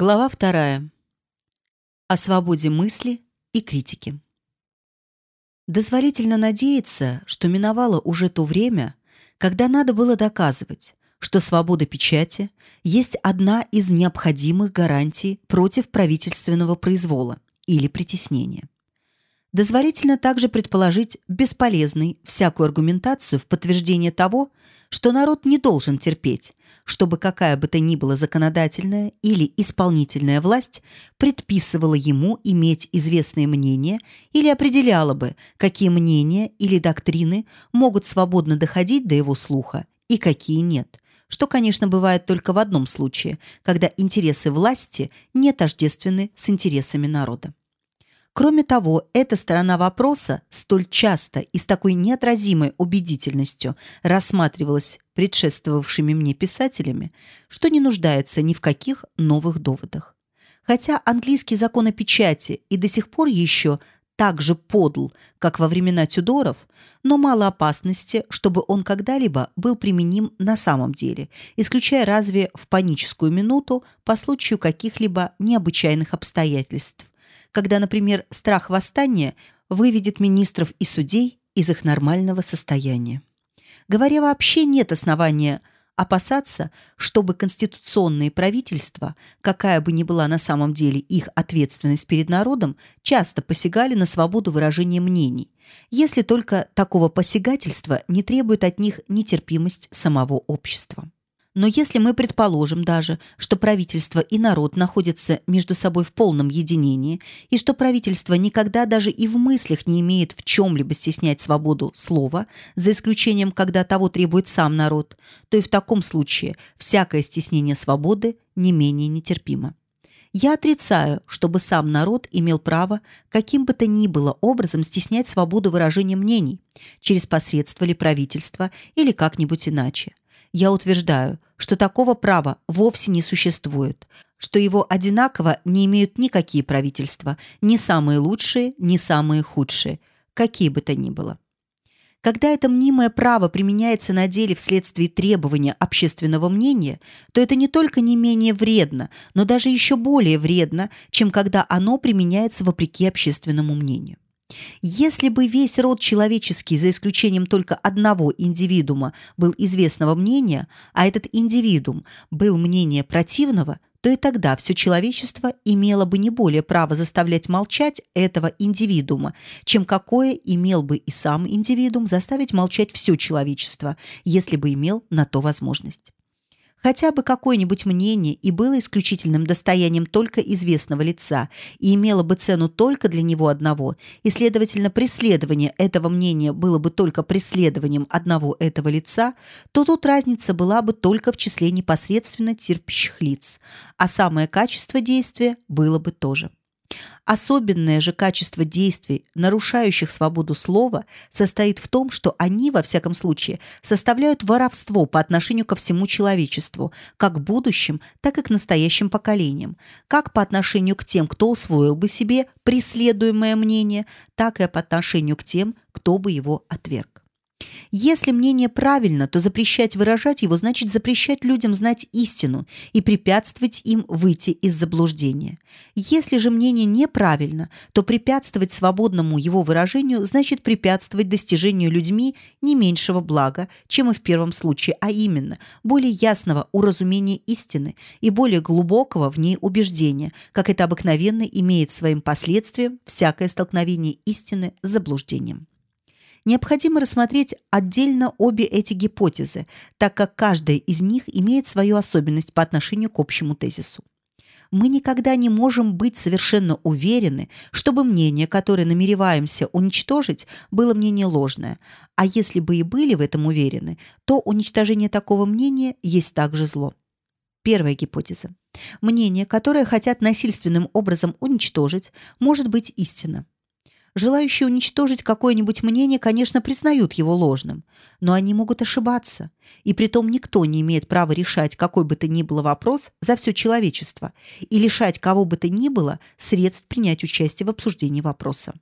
Глава вторая. О свободе мысли и критики. Дозволительно надеяться, что миновало уже то время, когда надо было доказывать, что свобода печати есть одна из необходимых гарантий против правительственного произвола или притеснения. Дозволительно также предположить бесполезной всякую аргументацию в подтверждение того, что народ не должен терпеть, чтобы какая бы то ни была законодательная или исполнительная власть предписывала ему иметь известные мнения или определяла бы, какие мнения или доктрины могут свободно доходить до его слуха и какие нет, что, конечно, бывает только в одном случае, когда интересы власти не тождественны с интересами народа. Кроме того, эта сторона вопроса столь часто и с такой неотразимой убедительностью рассматривалась предшествовавшими мне писателями, что не нуждается ни в каких новых доводах. Хотя английский закон о печати и до сих пор еще так же подл, как во времена Тюдоров, но мало опасности, чтобы он когда-либо был применим на самом деле, исключая разве в паническую минуту по случаю каких-либо необычайных обстоятельств, когда, например, страх восстания выведет министров и судей из их нормального состояния. Говоря вообще, нет основания опасаться, чтобы конституционные правительства, какая бы ни была на самом деле их ответственность перед народом, часто посягали на свободу выражения мнений, если только такого посягательства не требует от них нетерпимость самого общества. Но если мы предположим даже, что правительство и народ находятся между собой в полном единении, и что правительство никогда даже и в мыслях не имеет в чем-либо стеснять свободу слова, за исключением, когда того требует сам народ, то и в таком случае всякое стеснение свободы не менее нетерпимо. Я отрицаю, чтобы сам народ имел право каким бы то ни было образом стеснять свободу выражения мнений через посредство ли правительства или как-нибудь иначе я утверждаю, что такого права вовсе не существует, что его одинаково не имеют никакие правительства, ни самые лучшие, ни самые худшие, какие бы то ни было. Когда это мнимое право применяется на деле вследствие требования общественного мнения, то это не только не менее вредно, но даже еще более вредно, чем когда оно применяется вопреки общественному мнению. Если бы весь род человеческий, за исключением только одного индивидуума, был известного мнения, а этот индивидуум был мнения противного, то и тогда все человечество имело бы не более право заставлять молчать этого индивидуума, чем какое имел бы и сам индивидуум заставить молчать все человечество, если бы имел на то возможность хотя бы какое-нибудь мнение и было исключительным достоянием только известного лица и имело бы цену только для него одного, и, следовательно, преследование этого мнения было бы только преследованием одного этого лица, то тут разница была бы только в числе непосредственно терпящих лиц, а самое качество действия было бы тоже. Особенное же качество действий, нарушающих свободу слова, состоит в том, что они, во всяком случае, составляют воровство по отношению ко всему человечеству, как будущим, так и к настоящим поколениям, как по отношению к тем, кто усвоил бы себе преследуемое мнение, так и по отношению к тем, кто бы его отверг. Если мнение правильно, то запрещать выражать его значит запрещать людям знать истину и препятствовать им выйти из заблуждения. Если же мнение неправильно, то препятствовать свободному его выражению значит препятствовать достижению людьми не меньшего блага, чем и в первом случае, а именно более ясного уразумения истины и более глубокого в ней убеждения, как это обыкновенно имеет своим последствием всякое столкновение истины с заблуждением. Необходимо рассмотреть отдельно обе эти гипотезы, так как каждая из них имеет свою особенность по отношению к общему тезису. Мы никогда не можем быть совершенно уверены, чтобы мнение, которое намереваемся уничтожить, было мнение ложное, а если бы и были в этом уверены, то уничтожение такого мнения есть также зло. Первая гипотеза. Мнение, которое хотят насильственным образом уничтожить, может быть истинно. Желающие уничтожить какое-нибудь мнение, конечно, признают его ложным, но они могут ошибаться, и притом никто не имеет права решать какой бы то ни было вопрос за все человечество и лишать кого бы то ни было средств принять участие в обсуждении вопроса.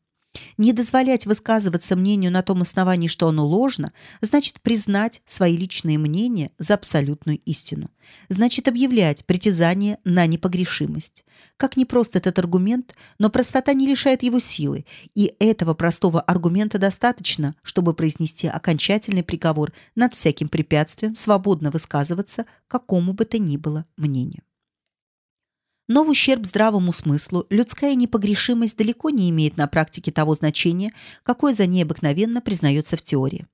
Не дозволять высказываться мнению на том основании, что оно ложно, значит признать свои личные мнения за абсолютную истину. Значит объявлять притязание на непогрешимость. Как непрост этот аргумент, но простота не лишает его силы, и этого простого аргумента достаточно, чтобы произнести окончательный приговор над всяким препятствием свободно высказываться какому бы то ни было мнению. Но в ущерб здравому смыслу людская непогрешимость далеко не имеет на практике того значения, какое за ней обыкновенно признается в теории.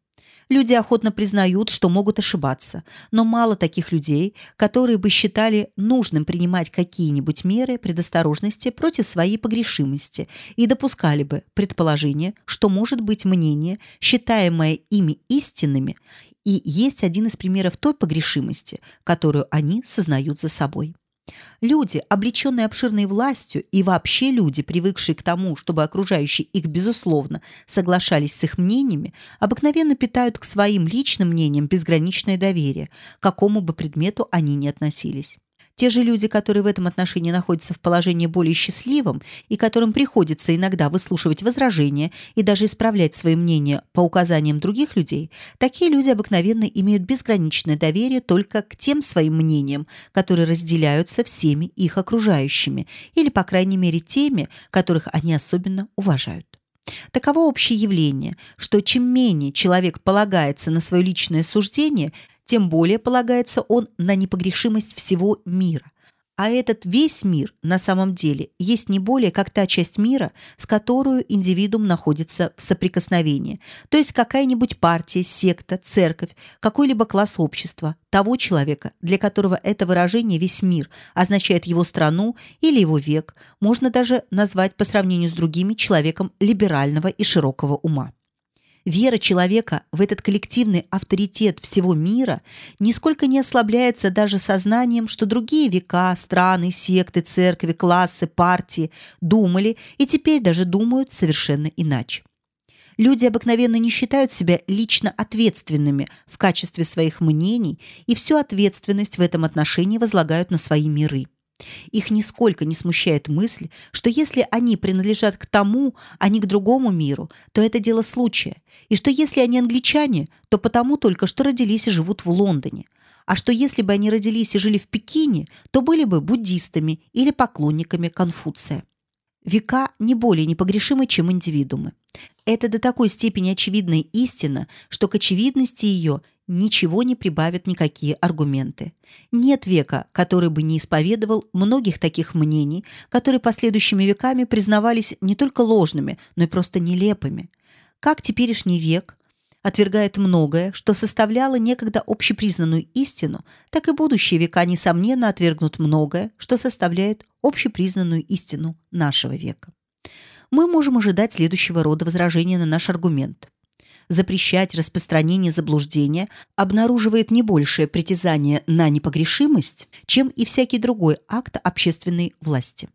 Люди охотно признают, что могут ошибаться, но мало таких людей, которые бы считали нужным принимать какие-нибудь меры предосторожности против своей погрешимости и допускали бы предположение, что может быть мнение, считаемое ими истинными, и есть один из примеров той погрешимости, которую они сознают за собой. Люди, облеченные обширной властью, и вообще люди, привыкшие к тому, чтобы окружающие их, безусловно, соглашались с их мнениями, обыкновенно питают к своим личным мнениям безграничное доверие, к какому бы предмету они ни относились. Те же люди, которые в этом отношении находятся в положении более счастливом и которым приходится иногда выслушивать возражения и даже исправлять свои мнения по указаниям других людей, такие люди обыкновенно имеют безграничное доверие только к тем своим мнениям, которые разделяются всеми их окружающими или, по крайней мере, теми, которых они особенно уважают. Таково общее явление, что чем менее человек полагается на свое личное суждение, тем более полагается он на непогрешимость всего мира. А этот весь мир на самом деле есть не более как та часть мира, с которой индивидуум находится в соприкосновении, то есть какая-нибудь партия, секта, церковь, какой-либо класс общества, того человека, для которого это выражение «весь мир» означает его страну или его век, можно даже назвать по сравнению с другими человеком либерального и широкого ума. Вера человека в этот коллективный авторитет всего мира нисколько не ослабляется даже сознанием, что другие века, страны, секты, церкви, классы, партии думали и теперь даже думают совершенно иначе. Люди обыкновенно не считают себя лично ответственными в качестве своих мнений и всю ответственность в этом отношении возлагают на свои миры. Их нисколько не смущает мысль, что если они принадлежат к тому, а не к другому миру, то это дело случая, и что если они англичане, то потому только, что родились и живут в Лондоне, а что если бы они родились и жили в Пекине, то были бы буддистами или поклонниками Конфуция. Века не более непогрешимы, чем индивидуумы. Это до такой степени очевидная истина, что к очевидности ее ничего не прибавят никакие аргументы. Нет века, который бы не исповедовал многих таких мнений, которые последующими веками признавались не только ложными, но и просто нелепыми. Как теперешний век отвергает многое, что составляло некогда общепризнанную истину, так и будущие века, несомненно, отвергнут многое, что составляет общепризнанную истину нашего века. Мы можем ожидать следующего рода возражения на наш аргумент запрещать распространение заблуждения обнаруживает не большее притязание на непогрешимость, чем и всякий другой акт общественной власти.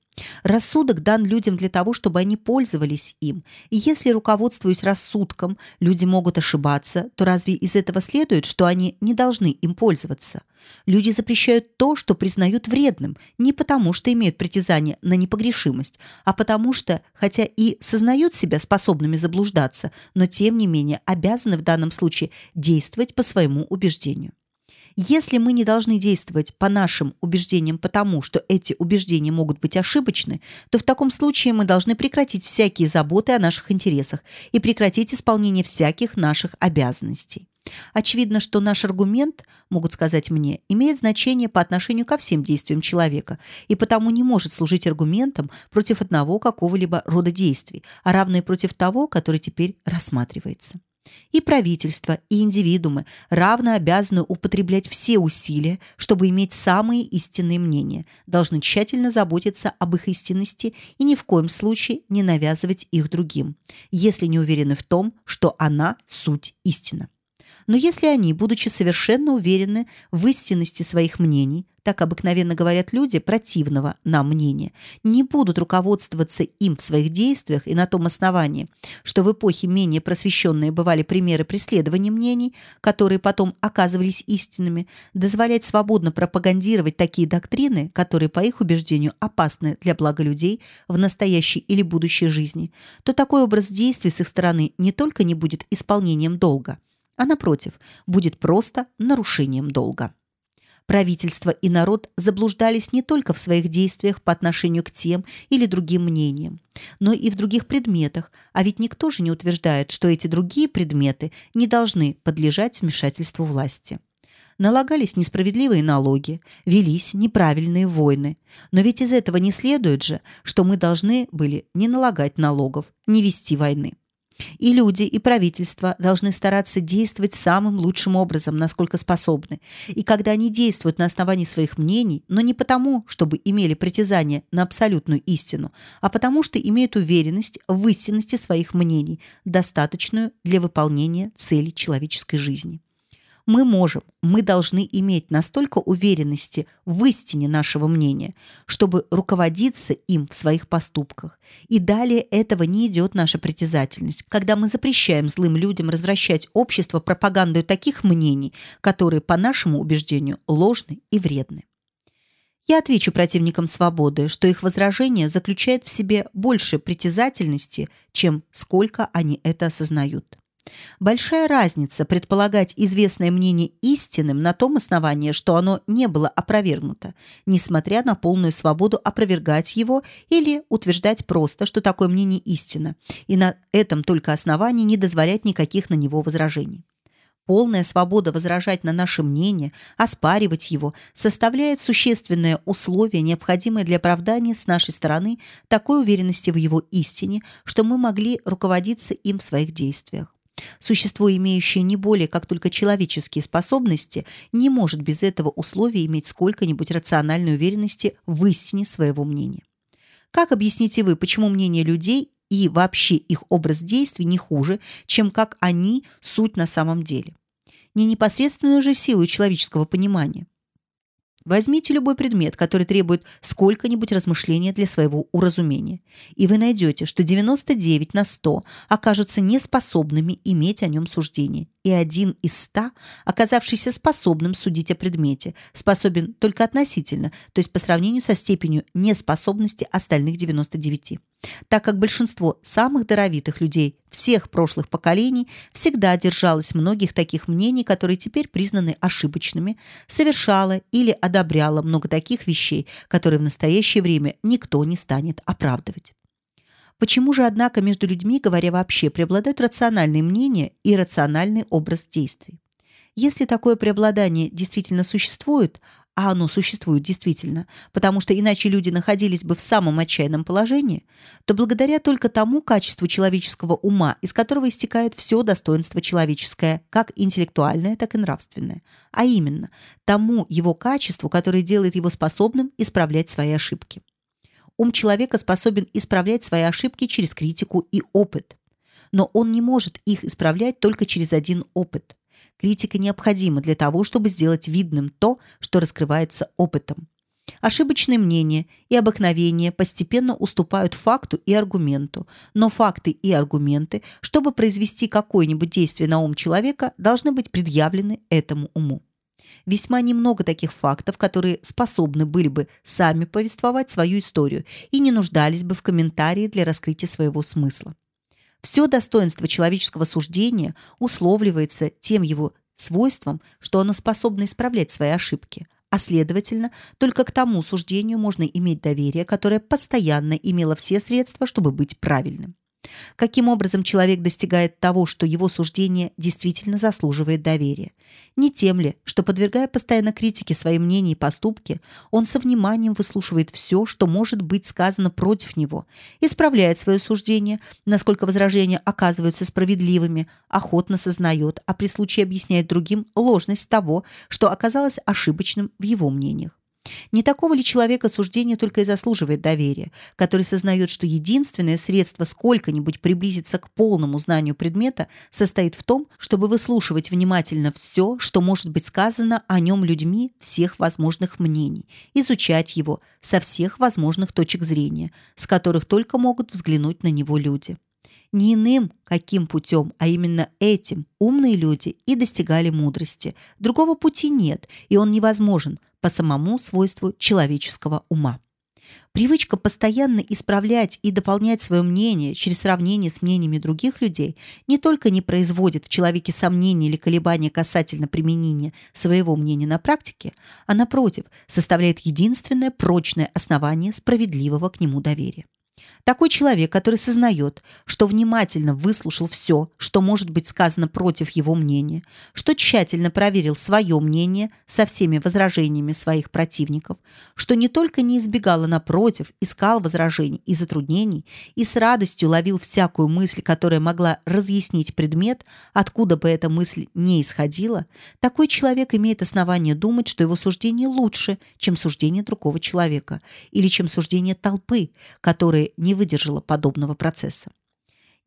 Рассудок дан людям для того, чтобы они пользовались им. И если, руководствуясь рассудком, люди могут ошибаться, то разве из этого следует, что они не должны им пользоваться? Люди запрещают то, что признают вредным, не потому, что имеют притязание на непогрешимость, а потому что, хотя и сознают себя способными заблуждаться, но тем не менее обязаны в данном случае действовать по своему убеждению. Если мы не должны действовать по нашим убеждениям потому, что эти убеждения могут быть ошибочны, то в таком случае мы должны прекратить всякие заботы о наших интересах и прекратить исполнение всяких наших обязанностей. Очевидно, что наш аргумент, могут сказать мне, имеет значение по отношению ко всем действиям человека и потому не может служить аргументом против одного какого-либо рода действий, а равно против того, который теперь рассматривается. И правительство, и индивидуумы равно обязаны употреблять все усилия, чтобы иметь самые истинные мнения, должны тщательно заботиться об их истинности и ни в коем случае не навязывать их другим, если не уверены в том, что она – суть истина. Но если они, будучи совершенно уверены в истинности своих мнений, так обыкновенно говорят люди противного нам мнения, не будут руководствоваться им в своих действиях и на том основании, что в эпохе менее просвещенные бывали примеры преследования мнений, которые потом оказывались истинными, дозволять свободно пропагандировать такие доктрины, которые, по их убеждению, опасны для блага людей в настоящей или будущей жизни, то такой образ действий с их стороны не только не будет исполнением долга, а, напротив, будет просто нарушением долга. Правительство и народ заблуждались не только в своих действиях по отношению к тем или другим мнениям, но и в других предметах, а ведь никто же не утверждает, что эти другие предметы не должны подлежать вмешательству власти. Налагались несправедливые налоги, велись неправильные войны. Но ведь из этого не следует же, что мы должны были не налагать налогов, не вести войны. И люди, и правительство должны стараться действовать самым лучшим образом, насколько способны. И когда они действуют на основании своих мнений, но не потому, чтобы имели притязание на абсолютную истину, а потому что имеют уверенность в истинности своих мнений, достаточную для выполнения цели человеческой жизни мы можем, мы должны иметь настолько уверенности в истине нашего мнения, чтобы руководиться им в своих поступках. И далее этого не идет наша притязательность, когда мы запрещаем злым людям развращать общество пропагандой таких мнений, которые, по нашему убеждению, ложны и вредны. Я отвечу противникам свободы, что их возражение заключает в себе больше притязательности, чем сколько они это осознают. Большая разница предполагать известное мнение истинным на том основании, что оно не было опровергнуто, несмотря на полную свободу опровергать его или утверждать просто, что такое мнение истина, и на этом только основании не дозволять никаких на него возражений. Полная свобода возражать на наше мнение, оспаривать его, составляет существенное условие, необходимое для оправдания с нашей стороны такой уверенности в его истине, что мы могли руководиться им в своих действиях. Существо, имеющее не более как только человеческие способности, не может без этого условия иметь сколько-нибудь рациональной уверенности в истине своего мнения. Как объясните вы, почему мнение людей и вообще их образ действий не хуже, чем как они суть на самом деле? Не непосредственную же силу человеческого понимания. Возьмите любой предмет, который требует сколько-нибудь размышления для своего уразумения, и вы найдете, что 99 на 100 окажутся неспособными иметь о нем суждение, и один из ста, оказавшийся способным судить о предмете, способен только относительно, то есть по сравнению со степенью неспособности остальных 99 так как большинство самых даровитых людей всех прошлых поколений всегда держалось многих таких мнений, которые теперь признаны ошибочными, совершало или одобряло много таких вещей, которые в настоящее время никто не станет оправдывать. Почему же, однако, между людьми, говоря вообще, преобладают рациональные мнения и рациональный образ действий? Если такое преобладание действительно существует, а оно существует действительно, потому что иначе люди находились бы в самом отчаянном положении, то благодаря только тому качеству человеческого ума, из которого истекает все достоинство человеческое, как интеллектуальное, так и нравственное, а именно тому его качеству, которое делает его способным исправлять свои ошибки. Ум человека способен исправлять свои ошибки через критику и опыт, но он не может их исправлять только через один опыт. Критика необходима для того, чтобы сделать видным то, что раскрывается опытом. Ошибочные мнения и обыкновения постепенно уступают факту и аргументу, но факты и аргументы, чтобы произвести какое-нибудь действие на ум человека, должны быть предъявлены этому уму. Весьма немного таких фактов, которые способны были бы сами повествовать свою историю и не нуждались бы в комментарии для раскрытия своего смысла. Все достоинство человеческого суждения условливается тем его свойством, что оно способно исправлять свои ошибки, а следовательно, только к тому суждению можно иметь доверие, которое постоянно имело все средства, чтобы быть правильным. Каким образом человек достигает того, что его суждение действительно заслуживает доверия? Не тем ли, что, подвергая постоянно критике свои мнения и поступки, он со вниманием выслушивает все, что может быть сказано против него, исправляет свое суждение, насколько возражения оказываются справедливыми, охотно сознает, а при случае объясняет другим ложность того, что оказалось ошибочным в его мнениях. Не такого ли человека суждение только и заслуживает доверия, который сознает, что единственное средство сколько-нибудь приблизиться к полному знанию предмета состоит в том, чтобы выслушивать внимательно все, что может быть сказано о нем людьми всех возможных мнений, изучать его со всех возможных точек зрения, с которых только могут взглянуть на него люди не иным каким путем, а именно этим умные люди и достигали мудрости. Другого пути нет, и он невозможен по самому свойству человеческого ума. Привычка постоянно исправлять и дополнять свое мнение через сравнение с мнениями других людей не только не производит в человеке сомнений или колебания касательно применения своего мнения на практике, а напротив, составляет единственное прочное основание справедливого к нему доверия. Такой человек, который сознает, что внимательно выслушал все, что может быть сказано против его мнения, что тщательно проверил свое мнение со всеми возражениями своих противников, что не только не избегал, а напротив, искал возражений и затруднений и с радостью ловил всякую мысль, которая могла разъяснить предмет, откуда бы эта мысль не исходила, такой человек имеет основание думать, что его суждение лучше, чем суждение другого человека или чем суждение толпы, которые не выдержала подобного процесса.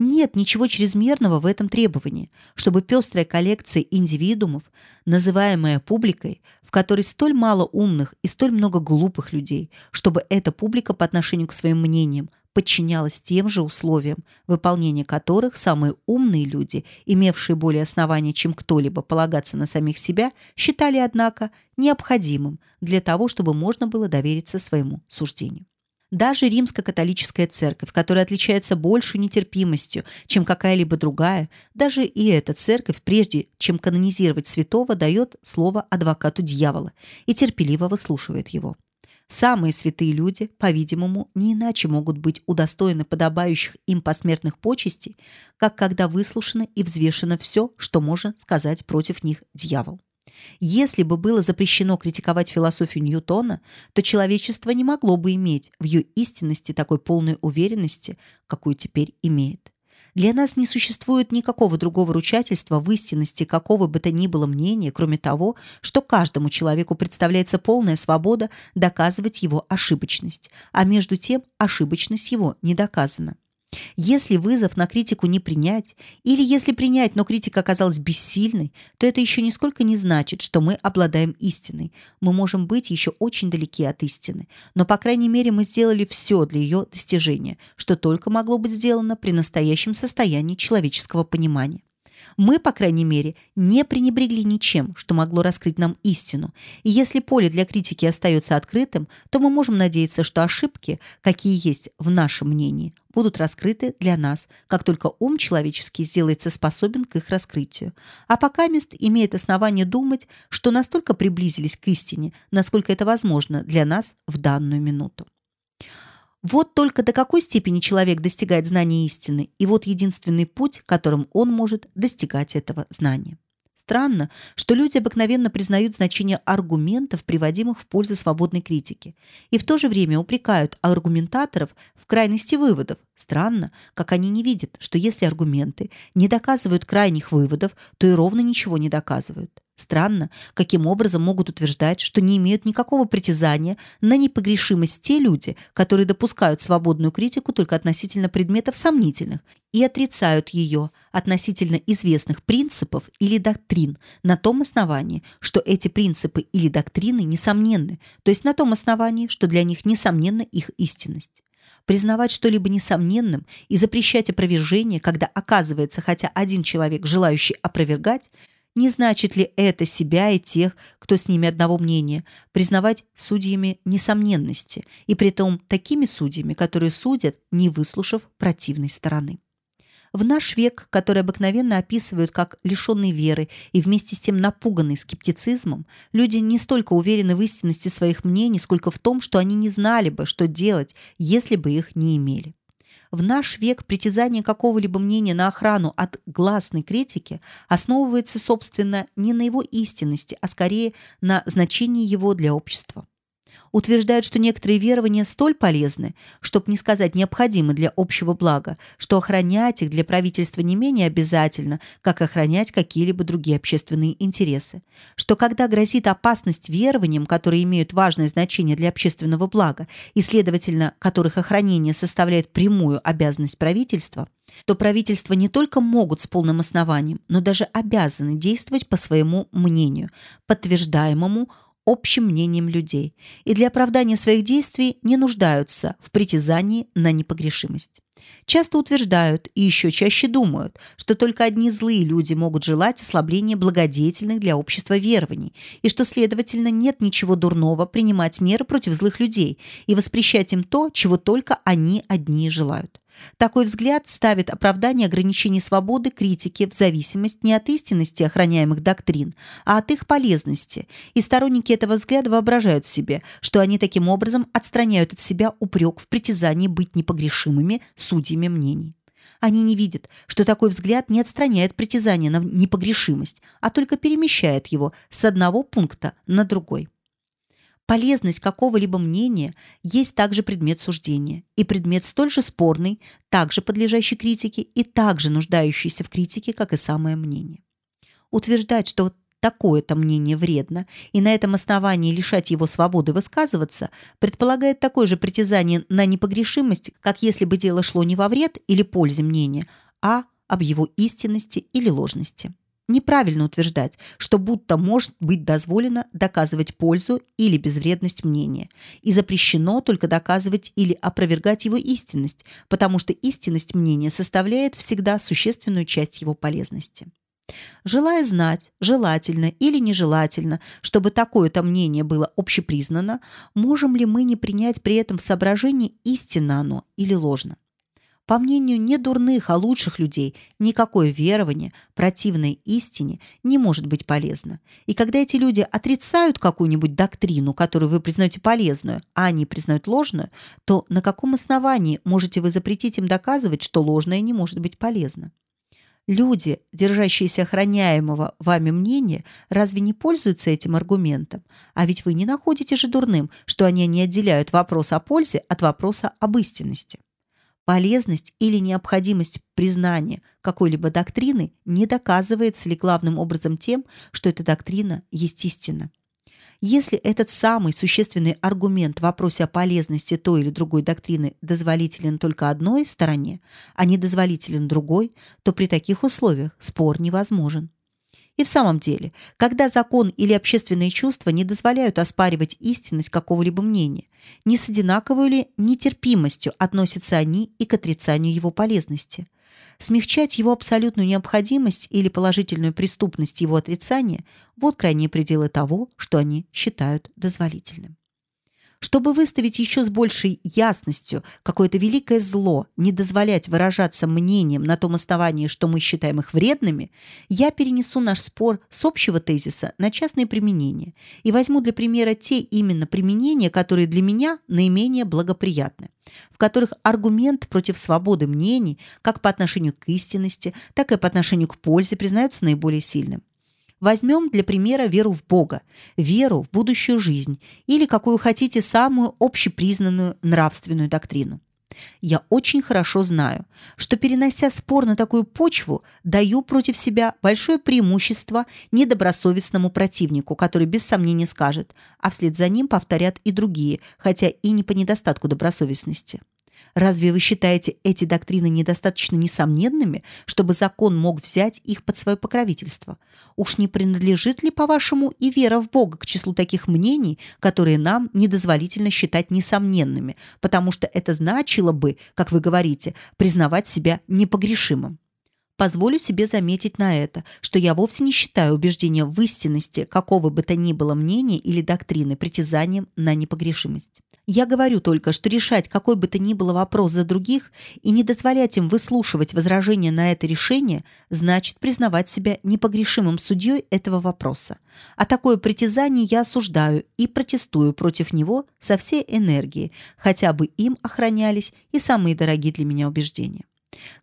Нет ничего чрезмерного в этом требовании, чтобы пестрая коллекция индивидуумов, называемая публикой, в которой столь мало умных и столь много глупых людей, чтобы эта публика по отношению к своим мнениям подчинялась тем же условиям, выполнение которых самые умные люди, имевшие более основания, чем кто-либо полагаться на самих себя, считали, однако, необходимым для того, чтобы можно было довериться своему суждению. Даже римско-католическая церковь, которая отличается большей нетерпимостью, чем какая-либо другая, даже и эта церковь, прежде чем канонизировать святого, дает слово адвокату дьявола и терпеливо выслушивает его. Самые святые люди, по-видимому, не иначе могут быть удостоены подобающих им посмертных почестей, как когда выслушано и взвешено все, что может сказать против них дьявол. Если бы было запрещено критиковать философию Ньютона, то человечество не могло бы иметь в ее истинности такой полной уверенности, какую теперь имеет. Для нас не существует никакого другого ручательства в истинности какого бы то ни было мнения, кроме того, что каждому человеку представляется полная свобода доказывать его ошибочность, а между тем ошибочность его не доказана. Если вызов на критику не принять, или если принять, но критика оказалась бессильной, то это еще нисколько не значит, что мы обладаем истиной. Мы можем быть еще очень далеки от истины, но, по крайней мере, мы сделали все для ее достижения, что только могло быть сделано при настоящем состоянии человеческого понимания. Мы, по крайней мере, не пренебрегли ничем, что могло раскрыть нам истину. И если поле для критики остается открытым, то мы можем надеяться, что ошибки, какие есть в нашем мнении, будут раскрыты для нас, как только ум человеческий сделается способен к их раскрытию. А пока мест имеет основание думать, что настолько приблизились к истине, насколько это возможно для нас в данную минуту. Вот только до какой степени человек достигает знания истины, и вот единственный путь, которым он может достигать этого знания. Странно, что люди обыкновенно признают значение аргументов, приводимых в пользу свободной критики, и в то же время упрекают аргументаторов в крайности выводов. Странно, как они не видят, что если аргументы не доказывают крайних выводов, то и ровно ничего не доказывают. Странно, каким образом могут утверждать, что не имеют никакого притязания на непогрешимость те люди, которые допускают свободную критику только относительно предметов сомнительных и отрицают ее относительно известных принципов или доктрин на том основании, что эти принципы или доктрины несомненны, то есть на том основании, что для них несомненна их истинность. Признавать что-либо несомненным и запрещать опровержение, когда оказывается хотя один человек, желающий опровергать, не значит ли это себя и тех, кто с ними одного мнения, признавать судьями несомненности, и притом такими судьями, которые судят, не выслушав противной стороны? В наш век, который обыкновенно описывают как лишенный веры и вместе с тем напуганный скептицизмом, люди не столько уверены в истинности своих мнений, сколько в том, что они не знали бы, что делать, если бы их не имели. В наш век притязание какого-либо мнения на охрану от гласной критики основывается, собственно, не на его истинности, а скорее на значении его для общества. Утверждают, что некоторые верования столь полезны, чтобы не сказать необходимы для общего блага, что охранять их для правительства не менее обязательно, как охранять какие-либо другие общественные интересы, что когда грозит опасность верованиям, которые имеют важное значение для общественного блага и, следовательно, которых охранение составляет прямую обязанность правительства, то правительства не только могут с полным основанием, но даже обязаны действовать по своему мнению, подтверждаемому общим мнением людей и для оправдания своих действий не нуждаются в притязании на непогрешимость. Часто утверждают и еще чаще думают, что только одни злые люди могут желать ослабления благодетельных для общества верований, и что, следовательно, нет ничего дурного принимать меры против злых людей и воспрещать им то, чего только они одни желают. Такой взгляд ставит оправдание ограничений свободы критики в зависимость не от истинности охраняемых доктрин, а от их полезности, и сторонники этого взгляда воображают себе, что они таким образом отстраняют от себя упрек в притязании быть непогрешимыми судьями мнений. Они не видят, что такой взгляд не отстраняет притязание на непогрешимость, а только перемещает его с одного пункта на другой. Полезность какого-либо мнения есть также предмет суждения, и предмет столь же спорный, также подлежащий критике и также нуждающийся в критике, как и самое мнение. Утверждать, что такое-то мнение вредно, и на этом основании лишать его свободы высказываться, предполагает такое же притязание на непогрешимость, как если бы дело шло не во вред или пользе мнения, а об его истинности или ложности. Неправильно утверждать, что будто может быть дозволено доказывать пользу или безвредность мнения, и запрещено только доказывать или опровергать его истинность, потому что истинность мнения составляет всегда существенную часть его полезности. Желая знать, желательно или нежелательно, чтобы такое-то мнение было общепризнано, можем ли мы не принять при этом в истинно оно или ложно? По мнению не дурных, а лучших людей, никакое верование, противное истине, не может быть полезно. И когда эти люди отрицают какую-нибудь доктрину, которую вы признаете полезную, а они признают ложную, то на каком основании можете вы запретить им доказывать, что ложное не может быть полезно? Люди, держащиеся охраняемого вами мнения, разве не пользуются этим аргументом? А ведь вы не находите же дурным, что они не отделяют вопрос о пользе от вопроса об истинности. Полезность или необходимость признания какой-либо доктрины не доказывается ли главным образом тем, что эта доктрина есть истина. Если этот самый существенный аргумент в вопросе о полезности той или другой доктрины дозволителен только одной стороне, а не дозволителен другой, то при таких условиях спор невозможен. И в самом деле, когда закон или общественные чувства не дозволяют оспаривать истинность какого-либо мнения, не с одинаковой ли нетерпимостью относятся они и к отрицанию его полезности. Смягчать его абсолютную необходимость или положительную преступность его отрицания – вот крайние пределы того, что они считают дозволительным. Чтобы выставить еще с большей ясностью какое-то великое зло, не дозволять выражаться мнением на том основании, что мы считаем их вредными, я перенесу наш спор с общего тезиса на частные применения и возьму для примера те именно применения, которые для меня наименее благоприятны в которых аргумент против свободы мнений как по отношению к истинности, так и по отношению к пользе признается наиболее сильным. Возьмем для примера веру в Бога, веру в будущую жизнь или какую хотите самую общепризнанную нравственную доктрину. Я очень хорошо знаю, что перенося спор на такую почву, даю против себя большое преимущество недобросовестному противнику, который без сомнения скажет, а вслед за ним повторят и другие, хотя и не по недостатку добросовестности. Разве вы считаете эти доктрины недостаточно несомненными, чтобы закон мог взять их под свое покровительство? Уж не принадлежит ли, по-вашему, и вера в Бога к числу таких мнений, которые нам недозволительно считать несомненными, потому что это значило бы, как вы говорите, признавать себя непогрешимым? Позволю себе заметить на это, что я вовсе не считаю убеждения в истинности какого бы то ни было мнения или доктрины притязанием на непогрешимость. Я говорю только, что решать какой бы то ни было вопрос за других и не дозволять им выслушивать возражения на это решение значит признавать себя непогрешимым судьей этого вопроса. А такое притязание я осуждаю и протестую против него со всей энергией, хотя бы им охранялись и самые дорогие для меня убеждения.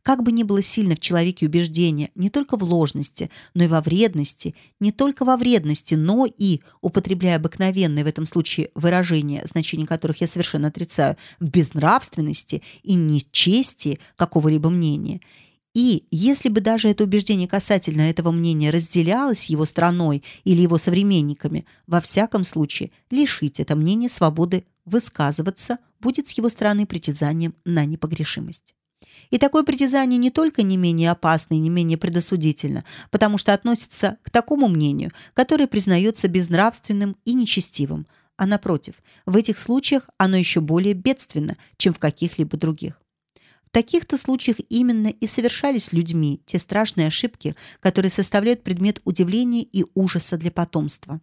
Как бы ни было сильно в человеке убеждение не только в ложности, но и во вредности, не только во вредности, но и, употребляя обыкновенные в этом случае выражения, значение которых я совершенно отрицаю, в безнравственности и нечестии какого-либо мнения – и если бы даже это убеждение касательно этого мнения разделялось его страной или его современниками, во всяком случае лишить это мнение свободы высказываться будет с его стороны притязанием на непогрешимость. И такое притязание не только не менее опасно и не менее предосудительно, потому что относится к такому мнению, которое признается безнравственным и нечестивым, а напротив, в этих случаях оно еще более бедственно, чем в каких-либо других. В таких-то случаях именно и совершались людьми те страшные ошибки, которые составляют предмет удивления и ужаса для потомства.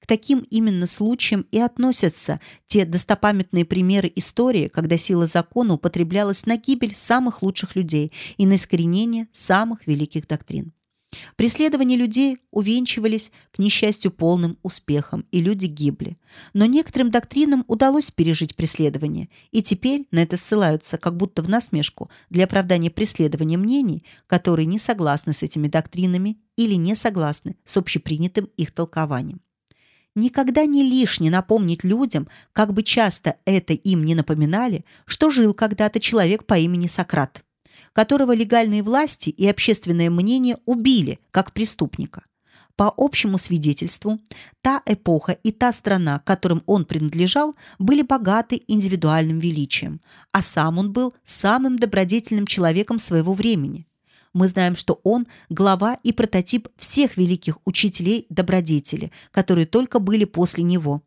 К таким именно случаям и относятся те достопамятные примеры истории, когда сила закона употреблялась на гибель самых лучших людей и на искоренение самых великих доктрин. Преследования людей увенчивались, к несчастью, полным успехом, и люди гибли. Но некоторым доктринам удалось пережить преследование, и теперь на это ссылаются, как будто в насмешку, для оправдания преследования мнений, которые не согласны с этими доктринами или не согласны с общепринятым их толкованием. Никогда не лишне напомнить людям, как бы часто это им не напоминали, что жил когда-то человек по имени Сократ – которого легальные власти и общественное мнение убили как преступника. По общему свидетельству, та эпоха и та страна, которым он принадлежал, были богаты индивидуальным величием, а сам он был самым добродетельным человеком своего времени. Мы знаем, что он глава и прототип всех великих учителей добродетели, которые только были после него,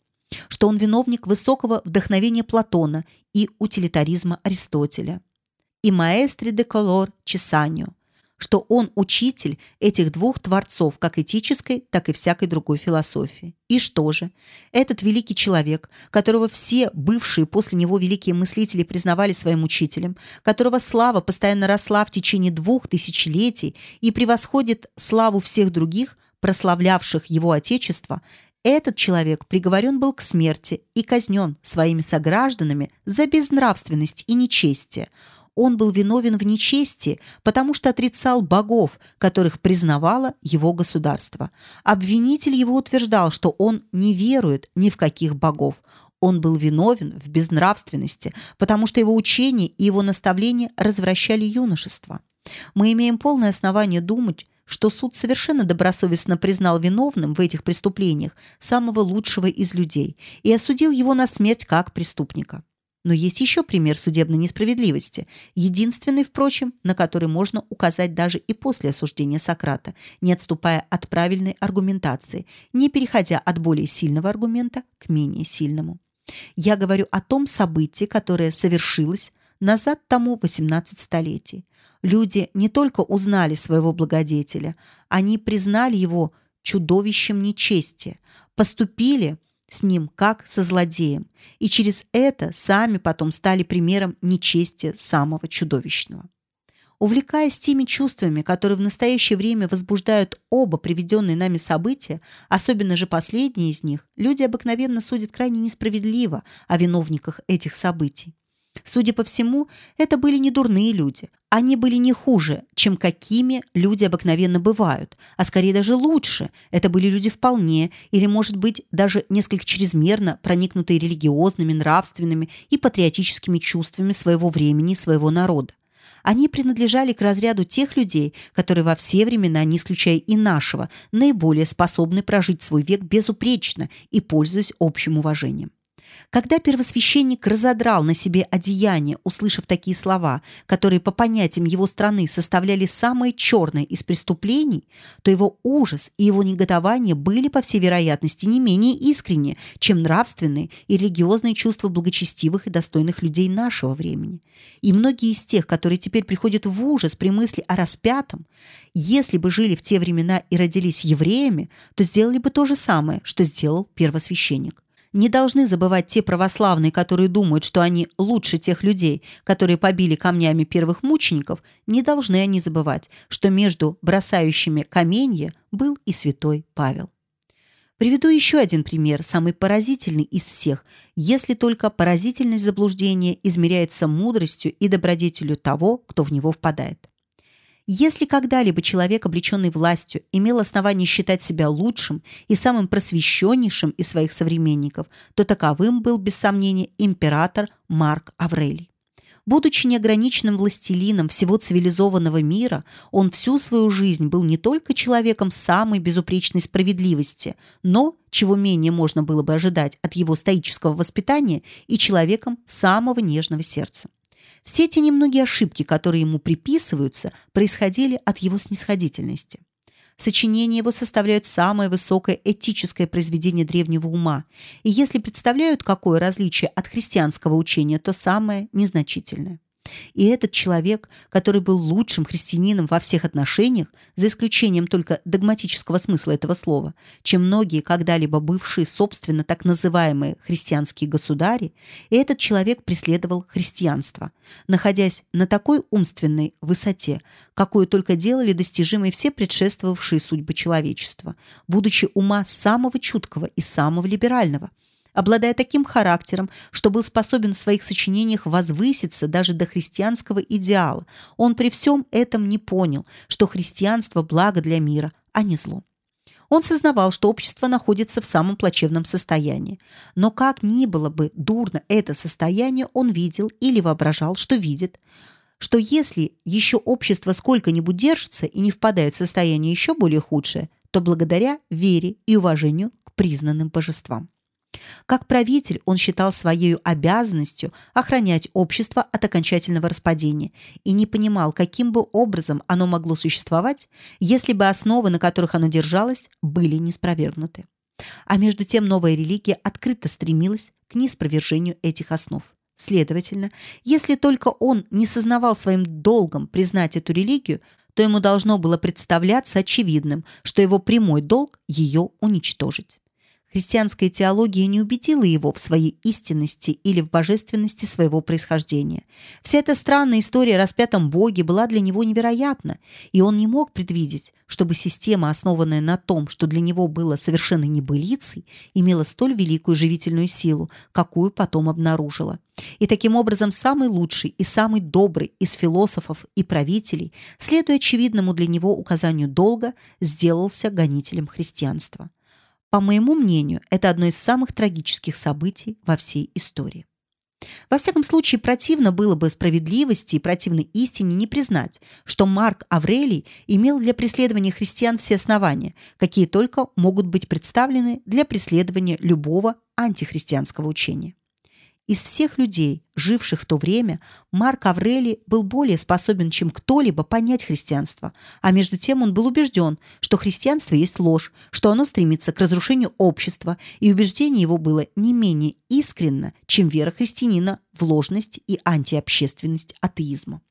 что он виновник высокого вдохновения Платона и утилитаризма Аристотеля. И маэстри де колор Чесанью, что он учитель этих двух творцов, как этической, так и всякой другой философии. И что же? Этот великий человек, которого все бывшие после него великие мыслители признавали своим учителем, которого слава постоянно росла в течение двух тысячелетий и превосходит славу всех других, прославлявших его отечество, этот человек приговорен был к смерти и казнен своими согражданами за безнравственность и нечестие он был виновен в нечестии, потому что отрицал богов, которых признавало его государство. Обвинитель его утверждал, что он не верует ни в каких богов. Он был виновен в безнравственности, потому что его учение и его наставления развращали юношество. Мы имеем полное основание думать, что суд совершенно добросовестно признал виновным в этих преступлениях самого лучшего из людей и осудил его на смерть как преступника. Но есть еще пример судебной несправедливости, единственный, впрочем, на который можно указать даже и после осуждения Сократа, не отступая от правильной аргументации, не переходя от более сильного аргумента к менее сильному. Я говорю о том событии, которое совершилось назад тому 18 столетий. Люди не только узнали своего благодетеля, они признали его чудовищем нечестия, поступили – с ним, как со злодеем, и через это сами потом стали примером нечестия самого чудовищного. Увлекаясь теми чувствами, которые в настоящее время возбуждают оба приведенные нами события, особенно же последние из них, люди обыкновенно судят крайне несправедливо о виновниках этих событий. Судя по всему, это были не дурные люди. Они были не хуже, чем какими люди обыкновенно бывают, а скорее даже лучше. Это были люди вполне, или, может быть, даже несколько чрезмерно проникнутые религиозными, нравственными и патриотическими чувствами своего времени и своего народа. Они принадлежали к разряду тех людей, которые во все времена, не исключая и нашего, наиболее способны прожить свой век безупречно и пользуясь общим уважением. Когда первосвященник разодрал на себе одеяние, услышав такие слова, которые по понятиям его страны составляли самое черное из преступлений, то его ужас и его негодование были, по всей вероятности, не менее искренни, чем нравственные и религиозные чувства благочестивых и достойных людей нашего времени. И многие из тех, которые теперь приходят в ужас при мысли о распятом, если бы жили в те времена и родились евреями, то сделали бы то же самое, что сделал первосвященник не должны забывать те православные, которые думают, что они лучше тех людей, которые побили камнями первых мучеников, не должны они забывать, что между бросающими каменья был и святой Павел. Приведу еще один пример, самый поразительный из всех, если только поразительность заблуждения измеряется мудростью и добродетелью того, кто в него впадает. Если когда-либо человек, облеченный властью, имел основание считать себя лучшим и самым просвещеннейшим из своих современников, то таковым был, без сомнения, император Марк Аврелий. Будучи неограниченным властелином всего цивилизованного мира, он всю свою жизнь был не только человеком самой безупречной справедливости, но, чего менее можно было бы ожидать от его стоического воспитания, и человеком самого нежного сердца. Все те немногие ошибки, которые ему приписываются, происходили от его снисходительности. Сочинения его составляют самое высокое этическое произведение древнего ума, и если представляют какое различие от христианского учения, то самое незначительное. И этот человек, который был лучшим христианином во всех отношениях, за исключением только догматического смысла этого слова, чем многие когда-либо бывшие, собственно, так называемые христианские государи, и этот человек преследовал христианство, находясь на такой умственной высоте, какую только делали достижимые все предшествовавшие судьбы человечества, будучи ума самого чуткого и самого либерального – обладая таким характером, что был способен в своих сочинениях возвыситься даже до христианского идеала, он при всем этом не понял, что христианство – благо для мира, а не зло. Он сознавал, что общество находится в самом плачевном состоянии. Но как ни было бы дурно это состояние, он видел или воображал, что видит, что если еще общество сколько-нибудь держится и не впадает в состояние еще более худшее, то благодаря вере и уважению к признанным божествам. Как правитель он считал своей обязанностью охранять общество от окончательного распадения и не понимал, каким бы образом оно могло существовать, если бы основы, на которых оно держалось, были не спровергнуты. А между тем новая религия открыто стремилась к неспровержению этих основ. Следовательно, если только он не сознавал своим долгом признать эту религию, то ему должно было представляться очевидным, что его прямой долг ее уничтожить. Христианская теология не убедила его в своей истинности или в божественности своего происхождения. Вся эта странная история о распятом Боге была для него невероятна, и он не мог предвидеть, чтобы система, основанная на том, что для него было совершенно небылицей, имела столь великую живительную силу, какую потом обнаружила. И таким образом самый лучший и самый добрый из философов и правителей, следуя очевидному для него указанию долга, сделался гонителем христианства. По моему мнению, это одно из самых трагических событий во всей истории. Во всяком случае, противно было бы справедливости и противной истине не признать, что Марк Аврелий имел для преследования христиан все основания, какие только могут быть представлены для преследования любого антихристианского учения. Из всех людей, живших в то время, Марк Аврелий был более способен, чем кто-либо, понять христианство, а между тем он был убежден, что христианство есть ложь, что оно стремится к разрушению общества, и убеждение его было не менее искренно, чем вера христианина в ложность и антиобщественность атеизма.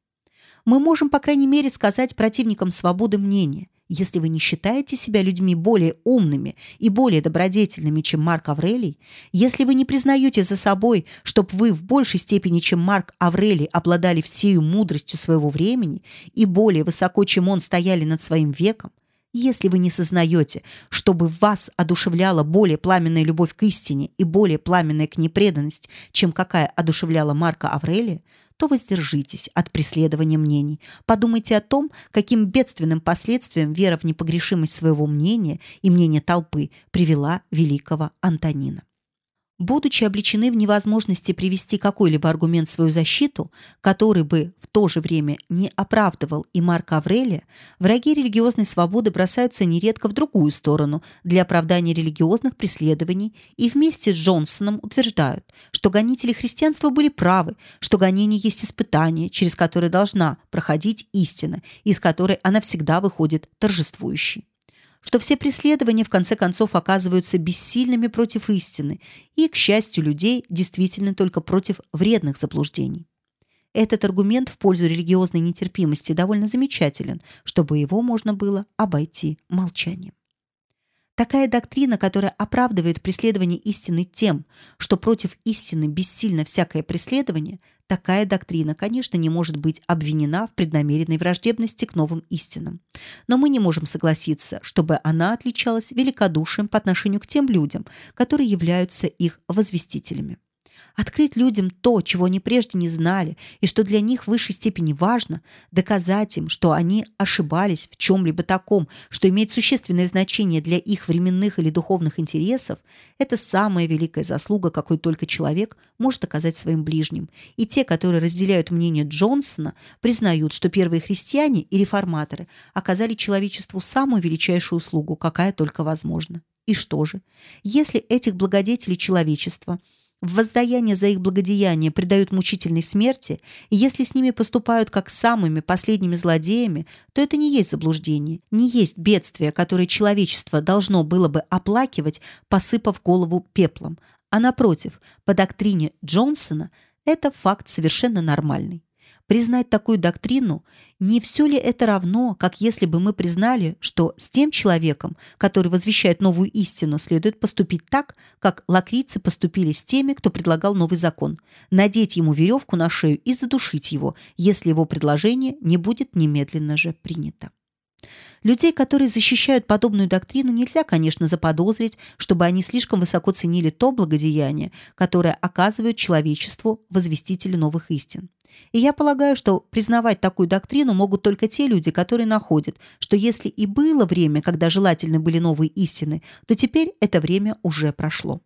Мы можем, по крайней мере, сказать противникам свободы мнения – если вы не считаете себя людьми более умными и более добродетельными, чем Марк Аврелий, если вы не признаете за собой, чтоб вы в большей степени, чем Марк Аврелий, обладали всею мудростью своего времени и более высоко, чем он, стояли над своим веком, если вы не сознаете, чтобы вас одушевляла более пламенная любовь к истине и более пламенная к ней преданность, чем какая одушевляла Марка Аврелия, то воздержитесь от преследования мнений. Подумайте о том, каким бедственным последствиям вера в непогрешимость своего мнения и мнения толпы привела великого Антонина. Будучи обличены в невозможности привести какой-либо аргумент в свою защиту, который бы в то же время не оправдывал и Марка Аврелия, враги религиозной свободы бросаются нередко в другую сторону для оправдания религиозных преследований и вместе с Джонсоном утверждают, что гонители христианства были правы, что гонение есть испытание, через которое должна проходить истина, из которой она всегда выходит торжествующей что все преследования в конце концов оказываются бессильными против истины и, к счастью людей, действительно только против вредных заблуждений. Этот аргумент в пользу религиозной нетерпимости довольно замечателен, чтобы его можно было обойти молчанием. Такая доктрина, которая оправдывает преследование истины тем, что против истины бессильно всякое преследование, такая доктрина, конечно, не может быть обвинена в преднамеренной враждебности к новым истинам. Но мы не можем согласиться, чтобы она отличалась великодушием по отношению к тем людям, которые являются их возвестителями. Открыть людям то, чего они прежде не знали, и что для них в высшей степени важно, доказать им, что они ошибались в чем-либо таком, что имеет существенное значение для их временных или духовных интересов, это самая великая заслуга, какой только человек может оказать своим ближним. И те, которые разделяют мнение Джонсона, признают, что первые христиане и реформаторы оказали человечеству самую величайшую услугу, какая только возможна. И что же? Если этих благодетелей человечества – в воздаяние за их благодеяние предают мучительной смерти, и если с ними поступают как с самыми последними злодеями, то это не есть заблуждение, не есть бедствие, которое человечество должно было бы оплакивать, посыпав голову пеплом, а напротив, по доктрине Джонсона, это факт совершенно нормальный. Признать такую доктрину, не все ли это равно, как если бы мы признали, что с тем человеком, который возвещает новую истину, следует поступить так, как лакрийцы поступили с теми, кто предлагал новый закон, надеть ему веревку на шею и задушить его, если его предложение не будет немедленно же принято. Людей, которые защищают подобную доктрину, нельзя, конечно, заподозрить, чтобы они слишком высоко ценили то благодеяние, которое оказывают человечеству возвестители новых истин. И я полагаю, что признавать такую доктрину могут только те люди, которые находят, что если и было время, когда желательны были новые истины, то теперь это время уже прошло.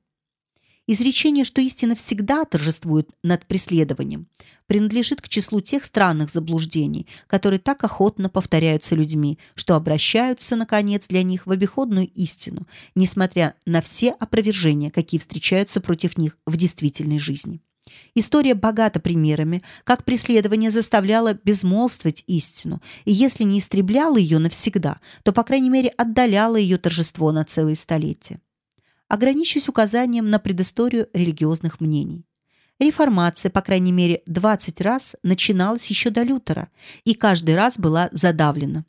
Изречение, что истина всегда торжествует над преследованием, принадлежит к числу тех странных заблуждений, которые так охотно повторяются людьми, что обращаются, наконец, для них в обиходную истину, несмотря на все опровержения, какие встречаются против них в действительной жизни. История богата примерами, как преследование заставляло безмолвствовать истину, и если не истребляло ее навсегда, то, по крайней мере, отдаляло ее торжество на целые столетия. Ограничусь указанием на предысторию религиозных мнений. Реформация, по крайней мере, 20 раз начиналась еще до Лютера и каждый раз была задавлена.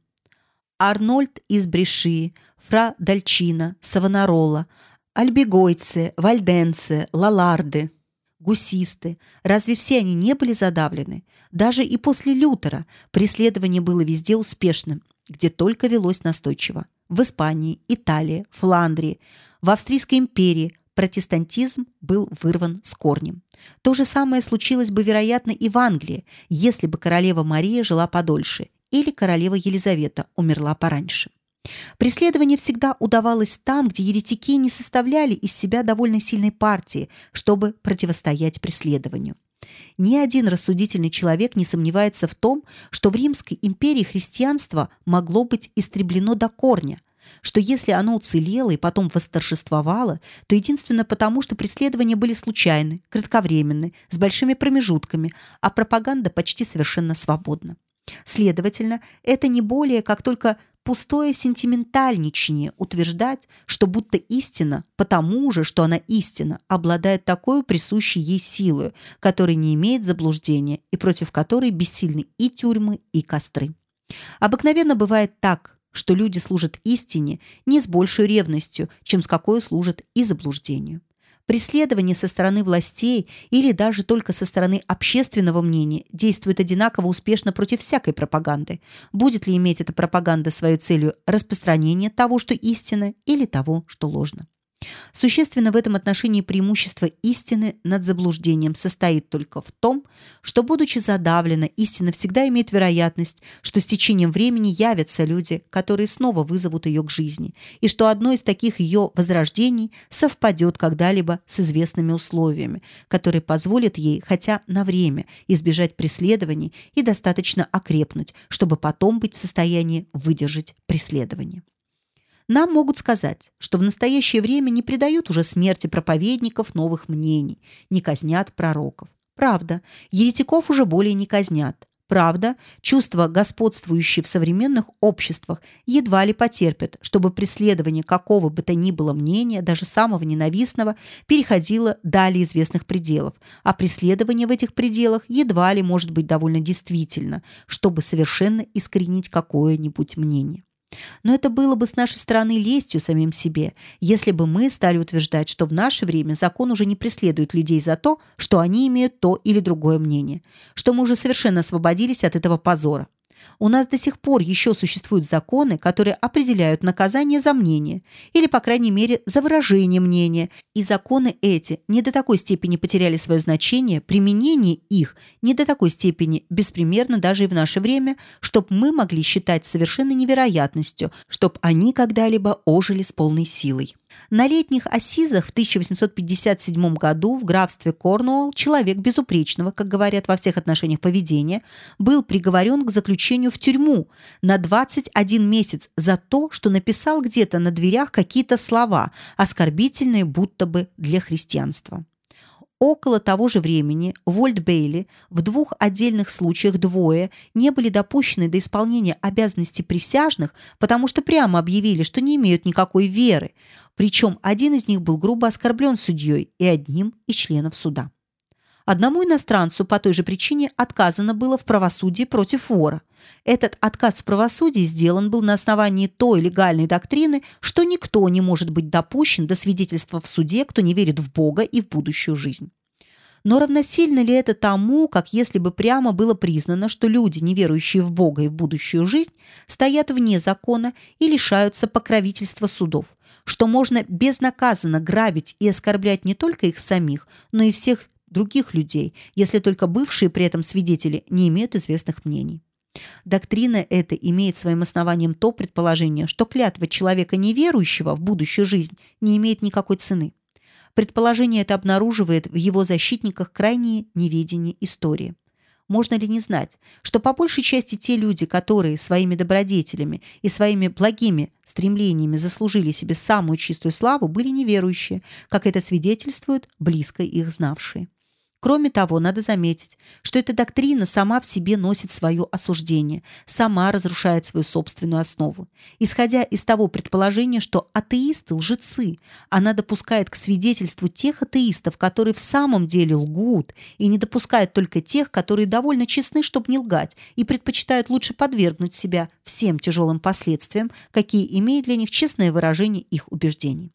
Арнольд из Бреши, Фра Дальчина, Савонарола, Альбегойцы, Вальденцы, Лаларды – гусисты. Разве все они не были задавлены? Даже и после Лютера преследование было везде успешным, где только велось настойчиво. В Испании, Италии, Фландрии, в Австрийской империи протестантизм был вырван с корнем. То же самое случилось бы, вероятно, и в Англии, если бы королева Мария жила подольше или королева Елизавета умерла пораньше. Преследование всегда удавалось там, где еретики не составляли из себя довольно сильной партии, чтобы противостоять преследованию. Ни один рассудительный человек не сомневается в том, что в Римской империи христианство могло быть истреблено до корня, что если оно уцелело и потом восторжествовало, то единственно потому, что преследования были случайны, кратковременны, с большими промежутками, а пропаганда почти совершенно свободна. Следовательно, это не более как только пустое сентиментальничание утверждать, что будто истина, потому же, что она истина, обладает такой присущей ей силой, которая не имеет заблуждения и против которой бессильны и тюрьмы, и костры. Обыкновенно бывает так, что люди служат истине не с большей ревностью, чем с какой служат и заблуждению. Преследование со стороны властей или даже только со стороны общественного мнения действует одинаково успешно против всякой пропаганды. Будет ли иметь эта пропаганда свою целью распространение того, что истинно, или того, что ложно. Существенно в этом отношении преимущество истины над заблуждением состоит только в том, что, будучи задавлена, истина всегда имеет вероятность, что с течением времени явятся люди, которые снова вызовут ее к жизни, и что одно из таких ее возрождений совпадет когда-либо с известными условиями, которые позволят ей хотя на время избежать преследований и достаточно окрепнуть, чтобы потом быть в состоянии выдержать преследование. Нам могут сказать, что в настоящее время не предают уже смерти проповедников новых мнений, не казнят пророков. Правда, еретиков уже более не казнят. Правда, чувства, господствующие в современных обществах, едва ли потерпят, чтобы преследование какого бы то ни было мнения, даже самого ненавистного, переходило далее известных пределов, а преследование в этих пределах едва ли может быть довольно действительно, чтобы совершенно искоренить какое-нибудь мнение. Но это было бы с нашей стороны лестью самим себе, если бы мы стали утверждать, что в наше время закон уже не преследует людей за то, что они имеют то или другое мнение, что мы уже совершенно освободились от этого позора. У нас до сих пор еще существуют законы, которые определяют наказание за мнение, или, по крайней мере, за выражение мнения, и законы эти не до такой степени потеряли свое значение, применение их не до такой степени беспримерно даже и в наше время, чтобы мы могли считать совершенно невероятностью, чтобы они когда-либо ожили с полной силой. На летних ассизах в 1857 году в графстве Корнуолл человек безупречного, как говорят во всех отношениях поведения, был приговорен к заключению в тюрьму на 21 месяц за то, что написал где-то на дверях какие-то слова, оскорбительные будто бы для христианства. Около того же времени в Ольд-Бейли в двух отдельных случаях двое не были допущены до исполнения обязанностей присяжных, потому что прямо объявили, что не имеют никакой веры. Причем один из них был грубо оскорблен судьей и одним из членов суда. Одному иностранцу по той же причине отказано было в правосудии против вора. Этот отказ в правосудии сделан был на основании той легальной доктрины, что никто не может быть допущен до свидетельства в суде, кто не верит в Бога и в будущую жизнь. Но равносильно ли это тому, как если бы прямо было признано, что люди, не верующие в Бога и в будущую жизнь, стоят вне закона и лишаются покровительства судов, что можно безнаказанно грабить и оскорблять не только их самих, но и всех других людей, если только бывшие при этом свидетели не имеют известных мнений. Доктрина эта имеет своим основанием то предположение, что клятва человека неверующего в будущую жизнь не имеет никакой цены. Предположение это обнаруживает в его защитниках крайнее неведение истории. Можно ли не знать, что по большей части те люди, которые своими добродетелями и своими благими стремлениями заслужили себе самую чистую славу, были неверующие, как это свидетельствуют близко их знавшие. Кроме того, надо заметить, что эта доктрина сама в себе носит свое осуждение, сама разрушает свою собственную основу. Исходя из того предположения, что атеисты – лжецы, она допускает к свидетельству тех атеистов, которые в самом деле лгут, и не допускает только тех, которые довольно честны, чтобы не лгать, и предпочитают лучше подвергнуть себя всем тяжелым последствиям, какие имеют для них честное выражение их убеждений.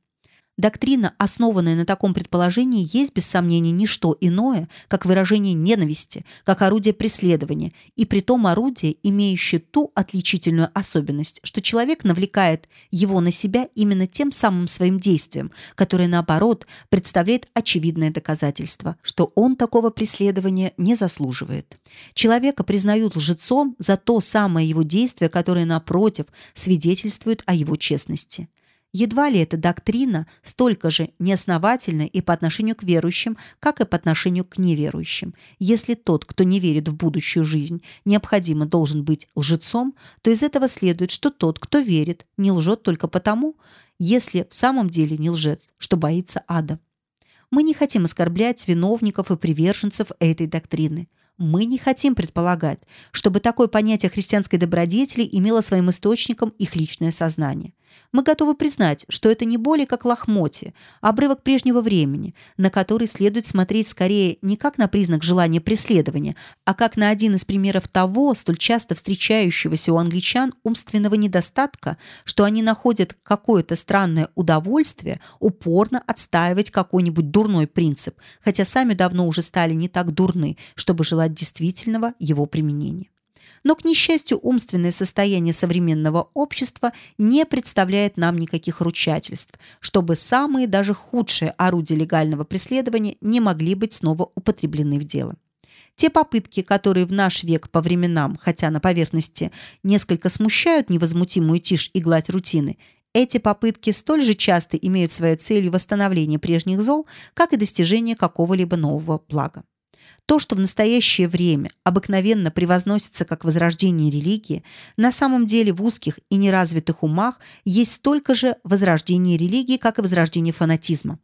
Доктрина, основанная на таком предположении, есть без сомнения не что иное, как выражение ненависти, как орудие преследования, и при том орудие, имеющее ту отличительную особенность, что человек навлекает его на себя именно тем самым своим действием, которое, наоборот, представляет очевидное доказательство, что он такого преследования не заслуживает. Человека признают лжецом за то самое его действие, которое, напротив, свидетельствует о его честности. Едва ли эта доктрина столько же неосновательна и по отношению к верующим, как и по отношению к неверующим. Если тот, кто не верит в будущую жизнь, необходимо должен быть лжецом, то из этого следует, что тот, кто верит, не лжет только потому, если в самом деле не лжец, что боится ада. Мы не хотим оскорблять виновников и приверженцев этой доктрины. Мы не хотим предполагать, чтобы такое понятие христианской добродетели имело своим источником их личное сознание. Мы готовы признать, что это не более как лохмотье, обрывок прежнего времени, на который следует смотреть скорее не как на признак желания преследования, а как на один из примеров того, столь часто встречающегося у англичан умственного недостатка, что они находят какое-то странное удовольствие упорно отстаивать какой-нибудь дурной принцип, хотя сами давно уже стали не так дурны, чтобы желать действительного его применения. Но, к несчастью, умственное состояние современного общества не представляет нам никаких ручательств, чтобы самые даже худшие орудия легального преследования не могли быть снова употреблены в дело. Те попытки, которые в наш век по временам, хотя на поверхности, несколько смущают невозмутимую тишь и гладь рутины, эти попытки столь же часто имеют своей целью восстановление прежних зол, как и достижение какого-либо нового блага. То, что в настоящее время обыкновенно превозносится как возрождение религии, на самом деле в узких и неразвитых умах есть столько же возрождение религии, как и возрождение фанатизма.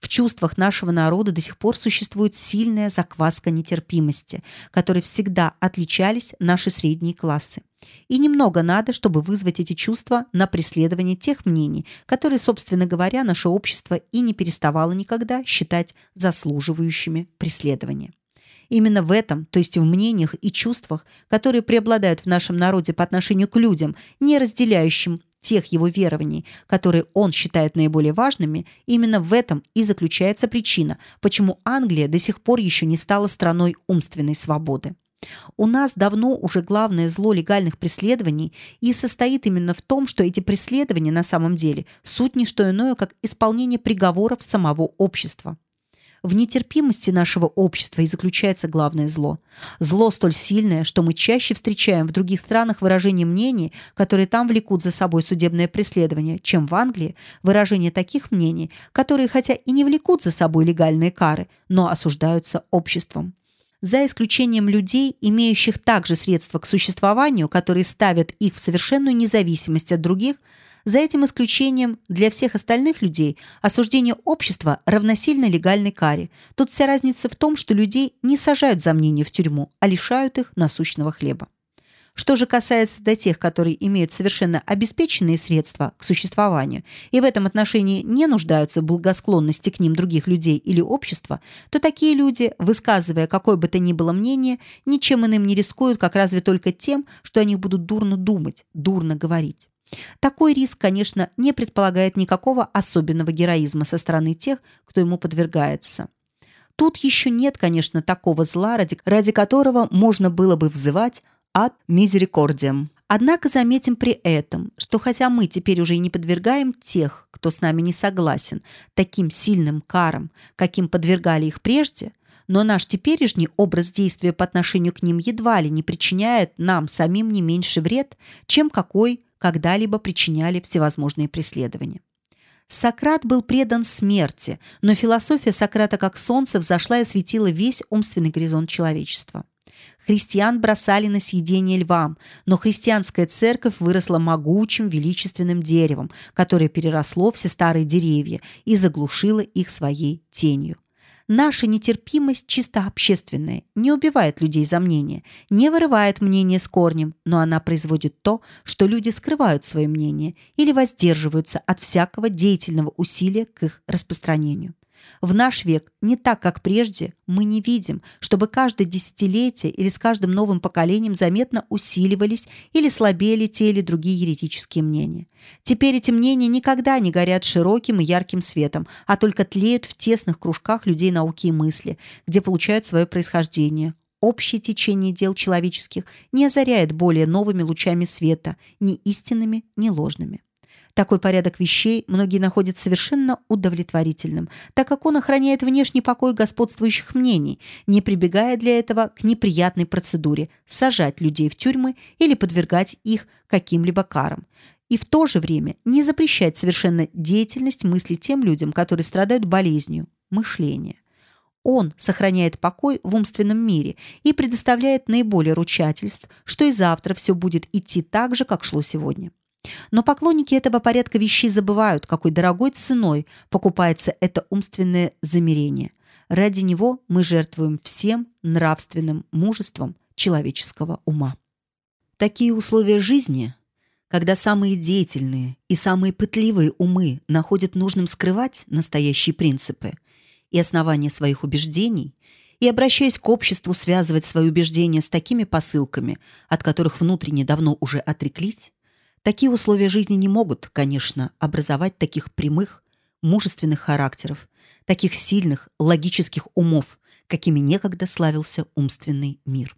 В чувствах нашего народа до сих пор существует сильная закваска нетерпимости, которой всегда отличались наши средние классы. И немного надо, чтобы вызвать эти чувства на преследование тех мнений, которые, собственно говоря, наше общество и не переставало никогда считать заслуживающими преследования. Именно в этом, то есть в мнениях и чувствах, которые преобладают в нашем народе по отношению к людям, не разделяющим тех его верований, которые он считает наиболее важными, именно в этом и заключается причина, почему Англия до сих пор еще не стала страной умственной свободы. У нас давно уже главное зло легальных преследований и состоит именно в том, что эти преследования на самом деле суть не что иное, как исполнение приговоров самого общества. В нетерпимости нашего общества и заключается главное зло. Зло столь сильное, что мы чаще встречаем в других странах выражение мнений, которые там влекут за собой судебное преследование, чем в Англии выражение таких мнений, которые хотя и не влекут за собой легальные кары, но осуждаются обществом за исключением людей, имеющих также средства к существованию, которые ставят их в совершенную независимость от других, за этим исключением для всех остальных людей осуждение общества равносильно легальной каре. Тут вся разница в том, что людей не сажают за мнение в тюрьму, а лишают их насущного хлеба. Что же касается до тех, которые имеют совершенно обеспеченные средства к существованию и в этом отношении не нуждаются в благосклонности к ним других людей или общества, то такие люди, высказывая какое бы то ни было мнение, ничем иным не рискуют, как разве только тем, что они будут дурно думать, дурно говорить. Такой риск, конечно, не предполагает никакого особенного героизма со стороны тех, кто ему подвергается. Тут еще нет, конечно, такого зла, ради, ради которого можно было бы взывать ad misericordiam. Однако заметим при этом, что хотя мы теперь уже и не подвергаем тех, кто с нами не согласен, таким сильным карам, каким подвергали их прежде, но наш теперешний образ действия по отношению к ним едва ли не причиняет нам самим не меньше вред, чем какой когда-либо причиняли всевозможные преследования. Сократ был предан смерти, но философия Сократа как солнце взошла и осветила весь умственный горизонт человечества. Христиан бросали на съедение львам, но христианская церковь выросла могучим величественным деревом, которое переросло все старые деревья и заглушило их своей тенью. Наша нетерпимость чисто общественная, не убивает людей за мнение, не вырывает мнение с корнем, но она производит то, что люди скрывают свое мнение или воздерживаются от всякого деятельного усилия к их распространению. В наш век не так, как прежде, мы не видим, чтобы каждое десятилетие или с каждым новым поколением заметно усиливались или слабели те или другие еретические мнения. Теперь эти мнения никогда не горят широким и ярким светом, а только тлеют в тесных кружках людей науки и мысли, где получают свое происхождение. Общее течение дел человеческих не озаряет более новыми лучами света, ни истинными, ни ложными. Такой порядок вещей многие находят совершенно удовлетворительным, так как он охраняет внешний покой господствующих мнений, не прибегая для этого к неприятной процедуре сажать людей в тюрьмы или подвергать их каким-либо карам. И в то же время не запрещать совершенно деятельность мысли тем людям, которые страдают болезнью мышления. Он сохраняет покой в умственном мире и предоставляет наиболее ручательств, что и завтра все будет идти так же, как шло сегодня. Но поклонники этого порядка вещей забывают, какой дорогой ценой покупается это умственное замерение. Ради него мы жертвуем всем нравственным мужеством человеческого ума. Такие условия жизни, когда самые деятельные и самые пытливые умы находят нужным скрывать настоящие принципы и основания своих убеждений и, обращаясь к обществу, связывать свои убеждения с такими посылками, от которых внутренне давно уже отреклись, Такие условия жизни не могут, конечно, образовать таких прямых, мужественных характеров, таких сильных, логических умов, какими некогда славился умственный мир.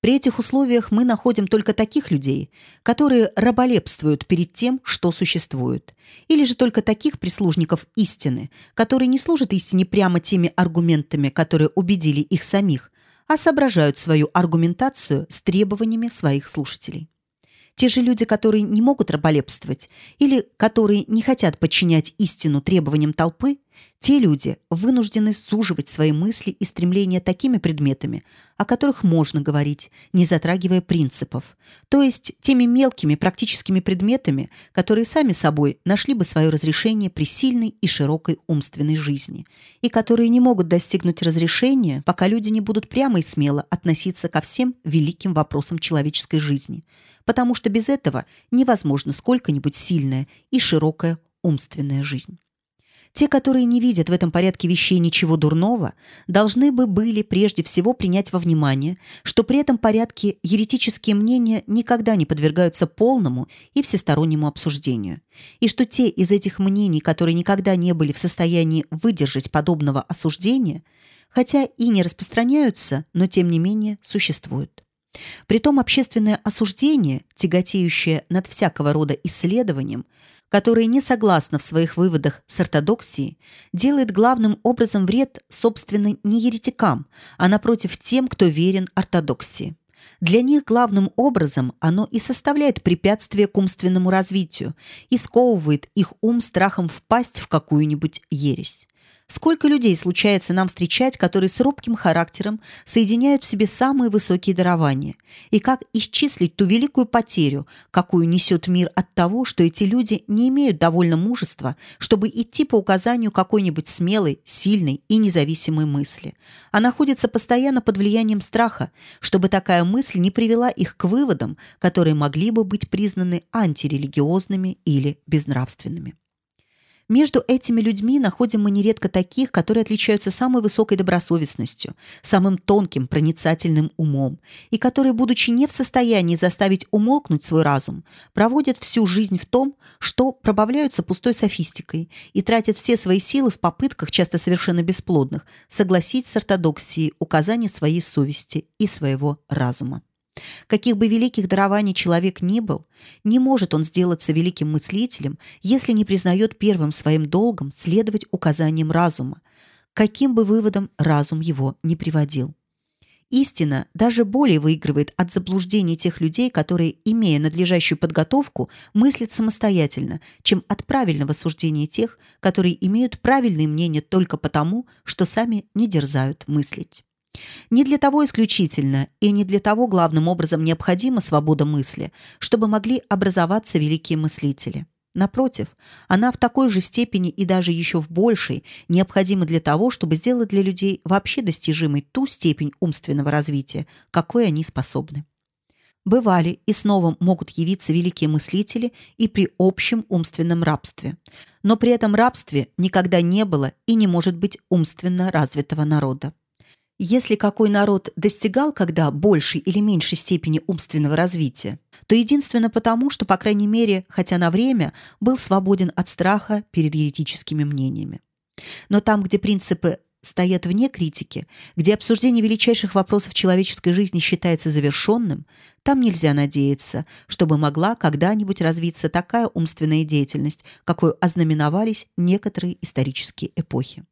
При этих условиях мы находим только таких людей, которые раболепствуют перед тем, что существует, или же только таких прислужников истины, которые не служат истине прямо теми аргументами, которые убедили их самих, а соображают свою аргументацию с требованиями своих слушателей. Те же люди, которые не могут раболепствовать или которые не хотят подчинять истину требованиям толпы, те люди вынуждены суживать свои мысли и стремления такими предметами, о которых можно говорить, не затрагивая принципов, то есть теми мелкими практическими предметами, которые сами собой нашли бы свое разрешение при сильной и широкой умственной жизни, и которые не могут достигнуть разрешения, пока люди не будут прямо и смело относиться ко всем великим вопросам человеческой жизни, потому что без этого невозможно сколько-нибудь сильная и широкая умственная жизнь. Те, которые не видят в этом порядке вещей ничего дурного, должны бы были прежде всего принять во внимание, что при этом порядке еретические мнения никогда не подвергаются полному и всестороннему обсуждению, и что те из этих мнений, которые никогда не были в состоянии выдержать подобного осуждения, хотя и не распространяются, но тем не менее существуют. Притом общественное осуждение, тяготеющее над всякого рода исследованием, которое не согласно в своих выводах с ортодоксией, делает главным образом вред, собственно, не еретикам, а напротив тем, кто верен ортодоксии. Для них главным образом оно и составляет препятствие к умственному развитию и сковывает их ум страхом впасть в какую-нибудь ересь. Сколько людей случается нам встречать, которые с робким характером соединяют в себе самые высокие дарования? И как исчислить ту великую потерю, какую несет мир от того, что эти люди не имеют довольно мужества, чтобы идти по указанию какой-нибудь смелой, сильной и независимой мысли, а находятся постоянно под влиянием страха, чтобы такая мысль не привела их к выводам, которые могли бы быть признаны антирелигиозными или безнравственными. Между этими людьми находим мы нередко таких, которые отличаются самой высокой добросовестностью, самым тонким, проницательным умом, и которые, будучи не в состоянии заставить умолкнуть свой разум, проводят всю жизнь в том, что пробавляются пустой софистикой и тратят все свои силы в попытках, часто совершенно бесплодных, согласить с ортодоксией указания своей совести и своего разума. Каких бы великих дарований человек ни был, не может он сделаться великим мыслителем, если не признает первым своим долгом следовать указаниям разума, каким бы выводом разум его не приводил. Истина даже более выигрывает от заблуждений тех людей, которые, имея надлежащую подготовку, мыслят самостоятельно, чем от правильного суждения тех, которые имеют правильные мнения только потому, что сами не дерзают мыслить. Не для того исключительно и не для того главным образом необходима свобода мысли, чтобы могли образоваться великие мыслители. Напротив, она в такой же степени и даже еще в большей необходима для того, чтобы сделать для людей вообще достижимой ту степень умственного развития, какой они способны. Бывали и снова могут явиться великие мыслители и при общем умственном рабстве. Но при этом рабстве никогда не было и не может быть умственно развитого народа. Если какой народ достигал когда большей или меньшей степени умственного развития, то единственно потому, что, по крайней мере, хотя на время, был свободен от страха перед еретическими мнениями. Но там, где принципы стоят вне критики, где обсуждение величайших вопросов человеческой жизни считается завершенным, там нельзя надеяться, чтобы могла когда-нибудь развиться такая умственная деятельность, какой ознаменовались некоторые исторические эпохи.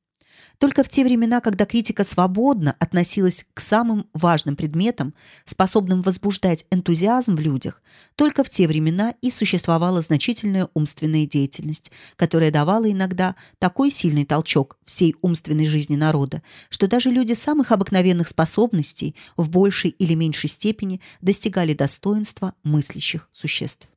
Только в те времена, когда критика свободно относилась к самым важным предметам, способным возбуждать энтузиазм в людях, только в те времена и существовала значительная умственная деятельность, которая давала иногда такой сильный толчок всей умственной жизни народа, что даже люди самых обыкновенных способностей в большей или меньшей степени достигали достоинства мыслящих существ.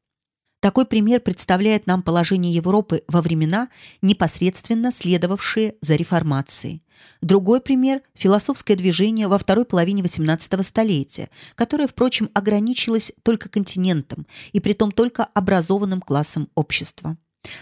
Такой пример представляет нам положение Европы во времена, непосредственно следовавшие за реформацией. Другой пример – философское движение во второй половине XVIII столетия, которое, впрочем, ограничилось только континентом и притом только образованным классом общества.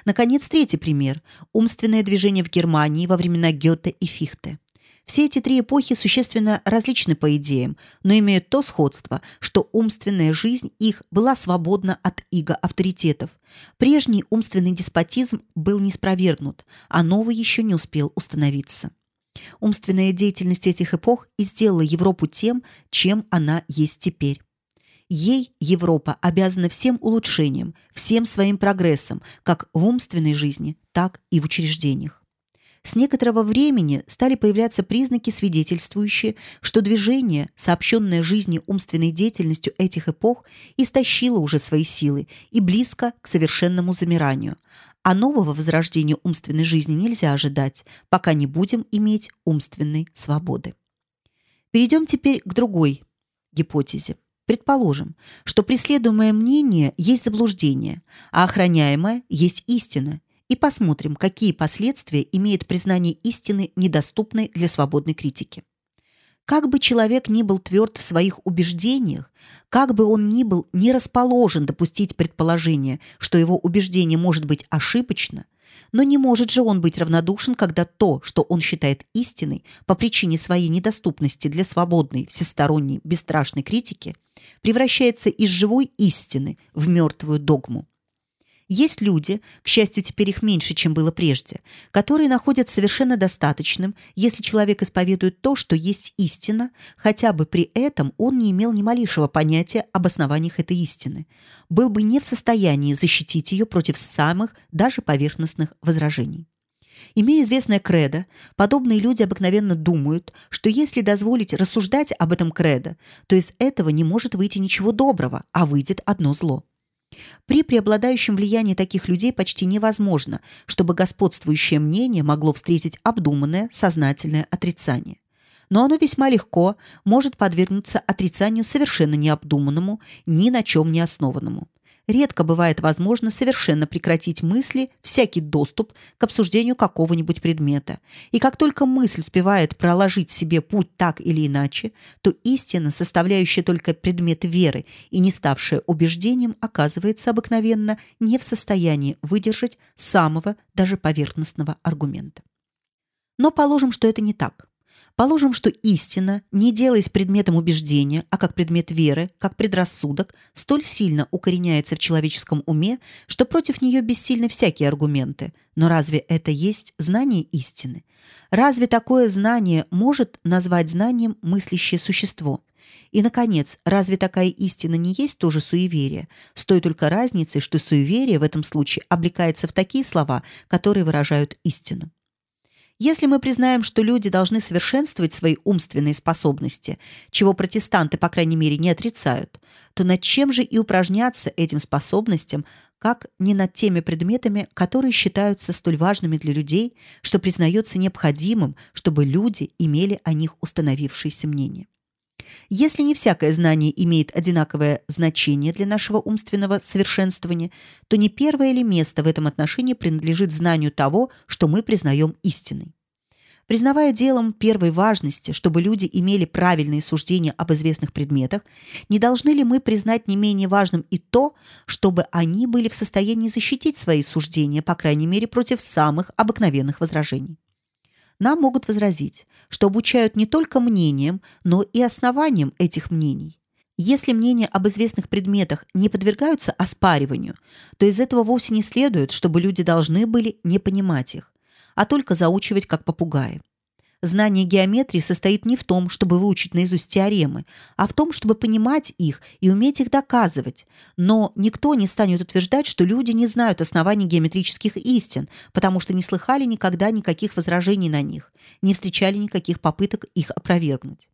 Наконец, третий пример – умственное движение в Германии во времена Гёте и Фихте. Все эти три эпохи существенно различны по идеям, но имеют то сходство, что умственная жизнь их была свободна от иго авторитетов. Прежний умственный деспотизм был не спровергнут, а новый еще не успел установиться. Умственная деятельность этих эпох и сделала Европу тем, чем она есть теперь. Ей Европа обязана всем улучшением, всем своим прогрессом, как в умственной жизни, так и в учреждениях. С некоторого времени стали появляться признаки, свидетельствующие, что движение, сообщенное жизни умственной деятельностью этих эпох, истощило уже свои силы и близко к совершенному замиранию. А нового возрождения умственной жизни нельзя ожидать, пока не будем иметь умственной свободы. Перейдем теперь к другой гипотезе. Предположим, что преследуемое мнение есть заблуждение, а охраняемое есть истина, и посмотрим, какие последствия имеет признание истины, недоступной для свободной критики. Как бы человек ни был тверд в своих убеждениях, как бы он ни был не расположен допустить предположение, что его убеждение может быть ошибочно, но не может же он быть равнодушен, когда то, что он считает истиной по причине своей недоступности для свободной, всесторонней, бесстрашной критики, превращается из живой истины в мертвую догму. Есть люди, к счастью, теперь их меньше, чем было прежде, которые находят совершенно достаточным, если человек исповедует то, что есть истина, хотя бы при этом он не имел ни малейшего понятия об основаниях этой истины, был бы не в состоянии защитить ее против самых, даже поверхностных возражений. Имея известное кредо, подобные люди обыкновенно думают, что если дозволить рассуждать об этом кредо, то из этого не может выйти ничего доброго, а выйдет одно зло. При преобладающем влиянии таких людей почти невозможно, чтобы господствующее мнение могло встретить обдуманное, сознательное отрицание. Но оно весьма легко может подвергнуться отрицанию совершенно необдуманному, ни на чем не основанному редко бывает возможно совершенно прекратить мысли всякий доступ к обсуждению какого-нибудь предмета. И как только мысль успевает проложить себе путь так или иначе, то истина, составляющая только предмет веры и не ставшая убеждением, оказывается обыкновенно не в состоянии выдержать самого даже поверхностного аргумента. Но положим, что это не так. Положим, что истина, не делаясь предметом убеждения, а как предмет веры, как предрассудок, столь сильно укореняется в человеческом уме, что против нее бессильны всякие аргументы. Но разве это есть знание истины? Разве такое знание может назвать знанием мыслящее существо? И, наконец, разве такая истина не есть тоже суеверие, с той только разницей, что суеверие в этом случае облекается в такие слова, которые выражают истину? Если мы признаем, что люди должны совершенствовать свои умственные способности, чего протестанты, по крайней мере, не отрицают, то над чем же и упражняться этим способностям, как не над теми предметами, которые считаются столь важными для людей, что признается необходимым, чтобы люди имели о них установившееся мнение. Если не всякое знание имеет одинаковое значение для нашего умственного совершенствования, то не первое ли место в этом отношении принадлежит знанию того, что мы признаем истиной. Признавая делом первой важности, чтобы люди имели правильные суждения об известных предметах, не должны ли мы признать не менее важным и то, чтобы они были в состоянии защитить свои суждения, по крайней мере, против самых обыкновенных возражений? Нам могут возразить, что обучают не только мнениям, но и основаниям этих мнений. Если мнения об известных предметах не подвергаются оспариванию, то из этого вовсе не следует, чтобы люди должны были не понимать их, а только заучивать как попугаи. Знание геометрии состоит не в том, чтобы выучить наизусть теоремы, а в том, чтобы понимать их и уметь их доказывать. Но никто не станет утверждать, что люди не знают оснований геометрических истин, потому что не слыхали никогда никаких возражений на них, не встречали никаких попыток их опровергнуть.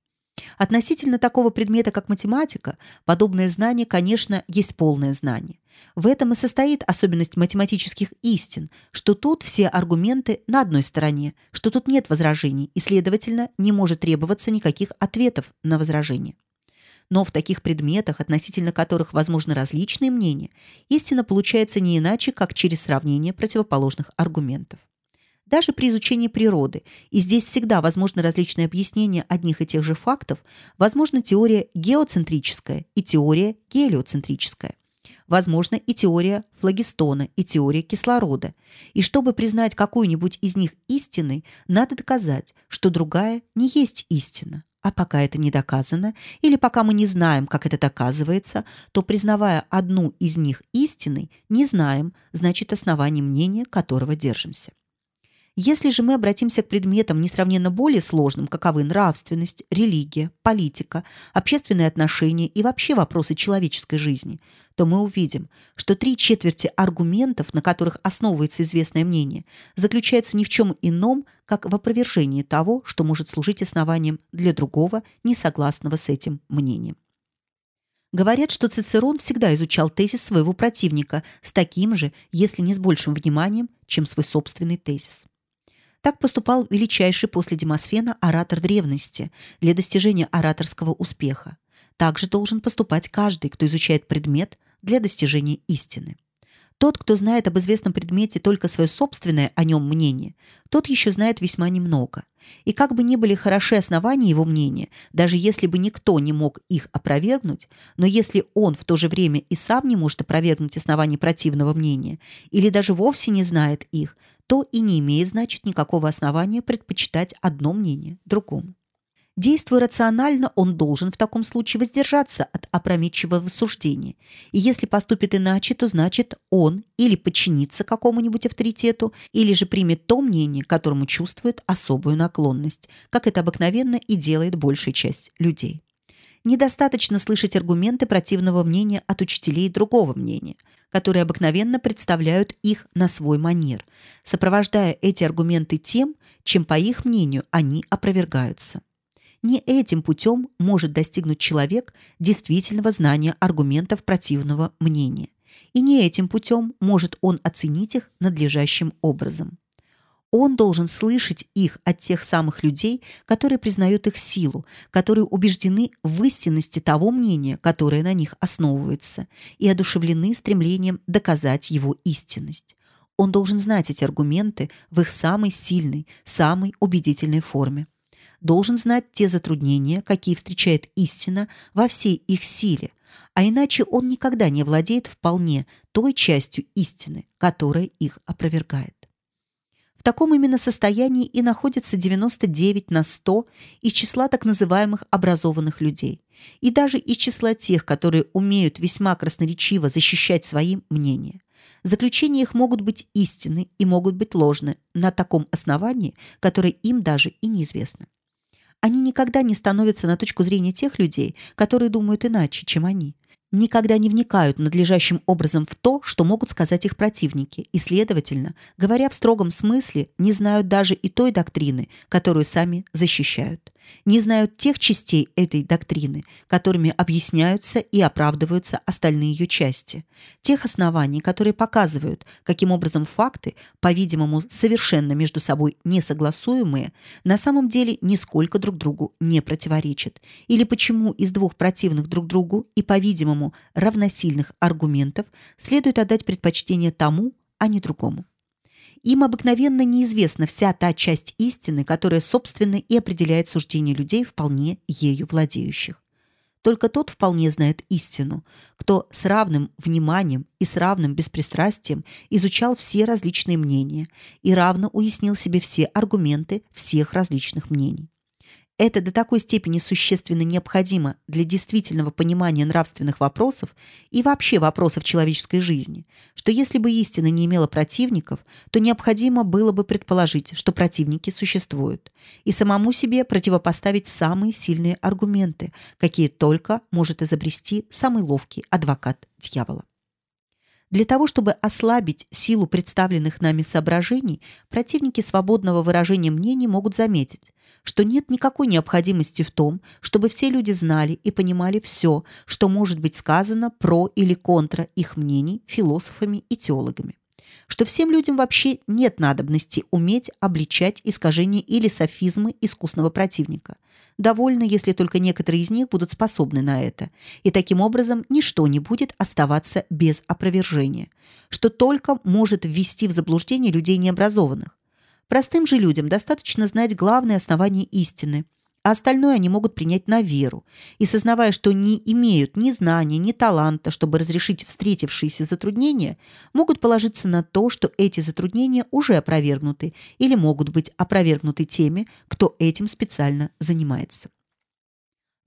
Относительно такого предмета, как математика, подобное знание, конечно, есть полное знание. В этом и состоит особенность математических истин, что тут все аргументы на одной стороне, что тут нет возражений и, следовательно, не может требоваться никаких ответов на возражения. Но в таких предметах, относительно которых возможны различные мнения, истина получается не иначе, как через сравнение противоположных аргументов даже при изучении природы, и здесь всегда возможны различные объяснения одних и тех же фактов, возможна теория геоцентрическая и теория гелиоцентрическая. Возможно и теория флагистона, и теория кислорода. И чтобы признать какую-нибудь из них истиной, надо доказать, что другая не есть истина. А пока это не доказано, или пока мы не знаем, как это доказывается, то, признавая одну из них истиной, не знаем, значит, основание мнения, которого держимся. Если же мы обратимся к предметам несравненно более сложным, каковы нравственность, религия, политика, общественные отношения и вообще вопросы человеческой жизни, то мы увидим, что три четверти аргументов, на которых основывается известное мнение, заключаются ни в чем ином, как в опровержении того, что может служить основанием для другого, несогласного с этим мнением. Говорят, что Цицерон всегда изучал тезис своего противника с таким же, если не с большим вниманием, чем свой собственный тезис. Так поступал величайший после Демосфена оратор древности для достижения ораторского успеха. Так же должен поступать каждый, кто изучает предмет для достижения истины. Тот, кто знает об известном предмете только свое собственное о нем мнение, тот еще знает весьма немного. И как бы ни были хороши основания его мнения, даже если бы никто не мог их опровергнуть, но если он в то же время и сам не может опровергнуть основания противного мнения, или даже вовсе не знает их, то и не имеет, значит, никакого основания предпочитать одно мнение другому. Действуя рационально, он должен в таком случае воздержаться от опрометчивого суждения. И если поступит иначе, то значит он или подчинится какому-нибудь авторитету, или же примет то мнение, которому чувствует особую наклонность, как это обыкновенно и делает большая часть людей. Недостаточно слышать аргументы противного мнения от учителей другого мнения, которые обыкновенно представляют их на свой манер, сопровождая эти аргументы тем, чем, по их мнению, они опровергаются. Не этим путем может достигнуть человек действительного знания аргументов противного мнения. И не этим путем может он оценить их надлежащим образом. Он должен слышать их от тех самых людей, которые признают их силу, которые убеждены в истинности того мнения, которое на них основывается, и одушевлены стремлением доказать его истинность. Он должен знать эти аргументы в их самой сильной, самой убедительной форме должен знать те затруднения, какие встречает истина во всей их силе, а иначе он никогда не владеет вполне той частью истины, которая их опровергает. В таком именно состоянии и находится 99 на 100 из числа так называемых образованных людей, и даже из числа тех, которые умеют весьма красноречиво защищать свои мнения. Заключения их могут быть истинны и могут быть ложны на таком основании, которое им даже и неизвестно. Они никогда не становятся на точку зрения тех людей, которые думают иначе, чем они. Никогда не вникают надлежащим образом в то, что могут сказать их противники, и, следовательно, говоря в строгом смысле, не знают даже и той доктрины, которую сами защищают не знают тех частей этой доктрины, которыми объясняются и оправдываются остальные ее части, тех оснований, которые показывают, каким образом факты, по-видимому, совершенно между собой несогласуемые, на самом деле нисколько друг другу не противоречат, или почему из двух противных друг другу и, по-видимому, равносильных аргументов следует отдать предпочтение тому, а не другому. Им обыкновенно неизвестна вся та часть истины, которая, собственно, и определяет суждение людей, вполне ею владеющих. Только тот вполне знает истину, кто с равным вниманием и с равным беспристрастием изучал все различные мнения и равно уяснил себе все аргументы всех различных мнений. Это до такой степени существенно необходимо для действительного понимания нравственных вопросов и вообще вопросов человеческой жизни, что если бы истина не имела противников, то необходимо было бы предположить, что противники существуют, и самому себе противопоставить самые сильные аргументы, какие только может изобрести самый ловкий адвокат дьявола. Для того, чтобы ослабить силу представленных нами соображений, противники свободного выражения мнений могут заметить, что нет никакой необходимости в том, чтобы все люди знали и понимали все, что может быть сказано про или контра их мнений философами и теологами что всем людям вообще нет надобности уметь обличать искажения или софизмы искусного противника. Довольно, если только некоторые из них будут способны на это. И таким образом ничто не будет оставаться без опровержения, что только может ввести в заблуждение людей необразованных. Простым же людям достаточно знать главные основания истины – а остальное они могут принять на веру. И сознавая, что не имеют ни знания, ни таланта, чтобы разрешить встретившиеся затруднения, могут положиться на то, что эти затруднения уже опровергнуты или могут быть опровергнуты теми, кто этим специально занимается.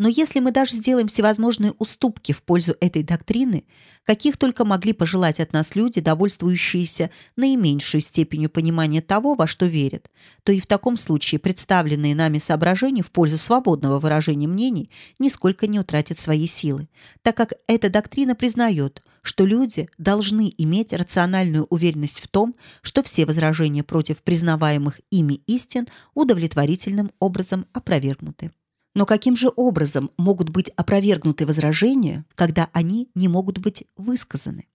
Но если мы даже сделаем всевозможные уступки в пользу этой доктрины, каких только могли пожелать от нас люди, довольствующиеся наименьшей степенью понимания того, во что верят, то и в таком случае представленные нами соображения в пользу свободного выражения мнений нисколько не утратят своей силы, так как эта доктрина признает, что люди должны иметь рациональную уверенность в том, что все возражения против признаваемых ими истин удовлетворительным образом опровергнуты. Но каким же образом могут быть опровергнуты возражения, когда они не могут быть высказаны?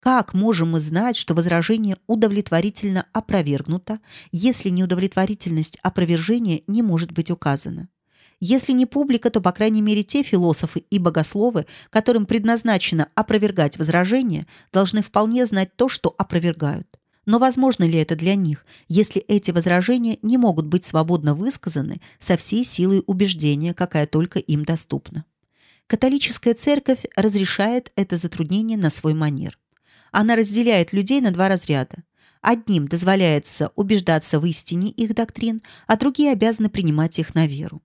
Как можем мы знать, что возражение удовлетворительно опровергнуто, если неудовлетворительность опровержения не может быть указана? Если не публика, то, по крайней мере, те философы и богословы, которым предназначено опровергать возражения, должны вполне знать то, что опровергают. Но возможно ли это для них, если эти возражения не могут быть свободно высказаны со всей силой убеждения, какая только им доступна? Католическая церковь разрешает это затруднение на свой манер. Она разделяет людей на два разряда. Одним дозволяется убеждаться в истине их доктрин, а другие обязаны принимать их на веру.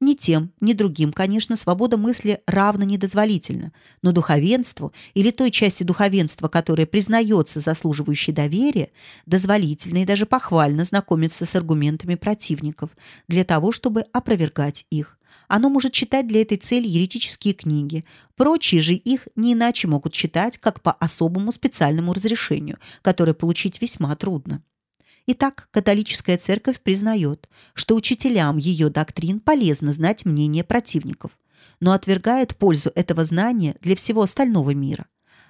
Ни тем, ни другим, конечно, свобода мысли равно недозволительна, но духовенству или той части духовенства, которая признается заслуживающей доверия, дозволительно и даже похвально знакомиться с аргументами противников для того, чтобы опровергать их. Оно может читать для этой цели еретические книги. Прочие же их не иначе могут читать, как по особому специальному разрешению, которое получить весьма трудно. Итак, католическая церковь признает, что учителям ее доктрин полезно знать мнение противников, но отвергает пользу этого знания для всего остального мира.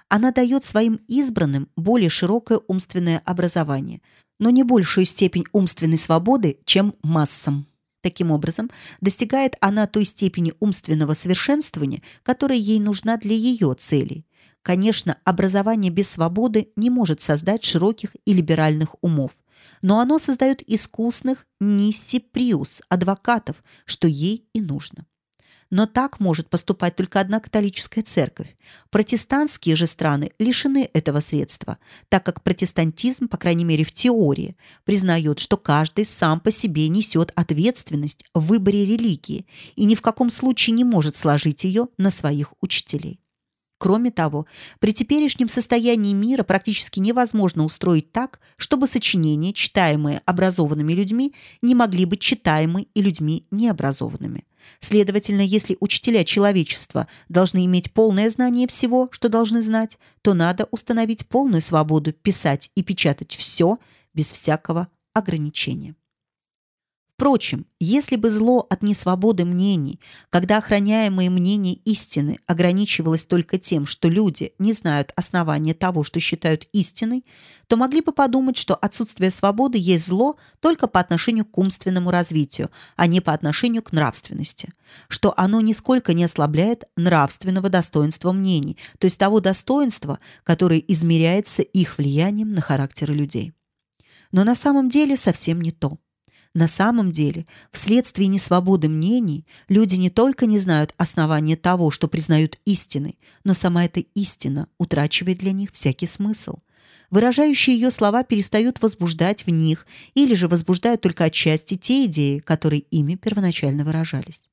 Она дает своим избранным более широкое умственное образование, но не большую степень умственной свободы, чем массам. Таким образом, достигает она той степени умственного совершенствования, которая ей нужна для ее целей. Конечно, образование без свободы не может создать широких и либеральных умов – но оно создает искусных ниссиприус, адвокатов, что ей и нужно. Но так может поступать только одна католическая церковь. Протестантские же страны лишены этого средства, так как протестантизм, по крайней мере в теории, признает, что каждый сам по себе несет ответственность в выборе религии и ни в каком случае не может сложить ее на своих учителей. Кроме того, при теперешнем состоянии мира практически невозможно устроить так, чтобы сочинения, читаемые образованными людьми, не могли быть читаемы и людьми необразованными. Следовательно, если учителя человечества должны иметь полное знание всего, что должны знать, то надо установить полную свободу писать и печатать все без всякого ограничения. Впрочем, если бы зло от несвободы мнений, когда охраняемое мнение истины ограничивалось только тем, что люди не знают основания того, что считают истиной, то могли бы подумать, что отсутствие свободы есть зло только по отношению к умственному развитию, а не по отношению к нравственности, что оно нисколько не ослабляет нравственного достоинства мнений, то есть того достоинства, которое измеряется их влиянием на характеры людей. Но на самом деле совсем не то. На самом деле, вследствие несвободы мнений, люди не только не знают основания того, что признают истиной, но сама эта истина утрачивает для них всякий смысл. Выражающие ее слова перестают возбуждать в них или же возбуждают только отчасти те идеи, которые ими первоначально выражались.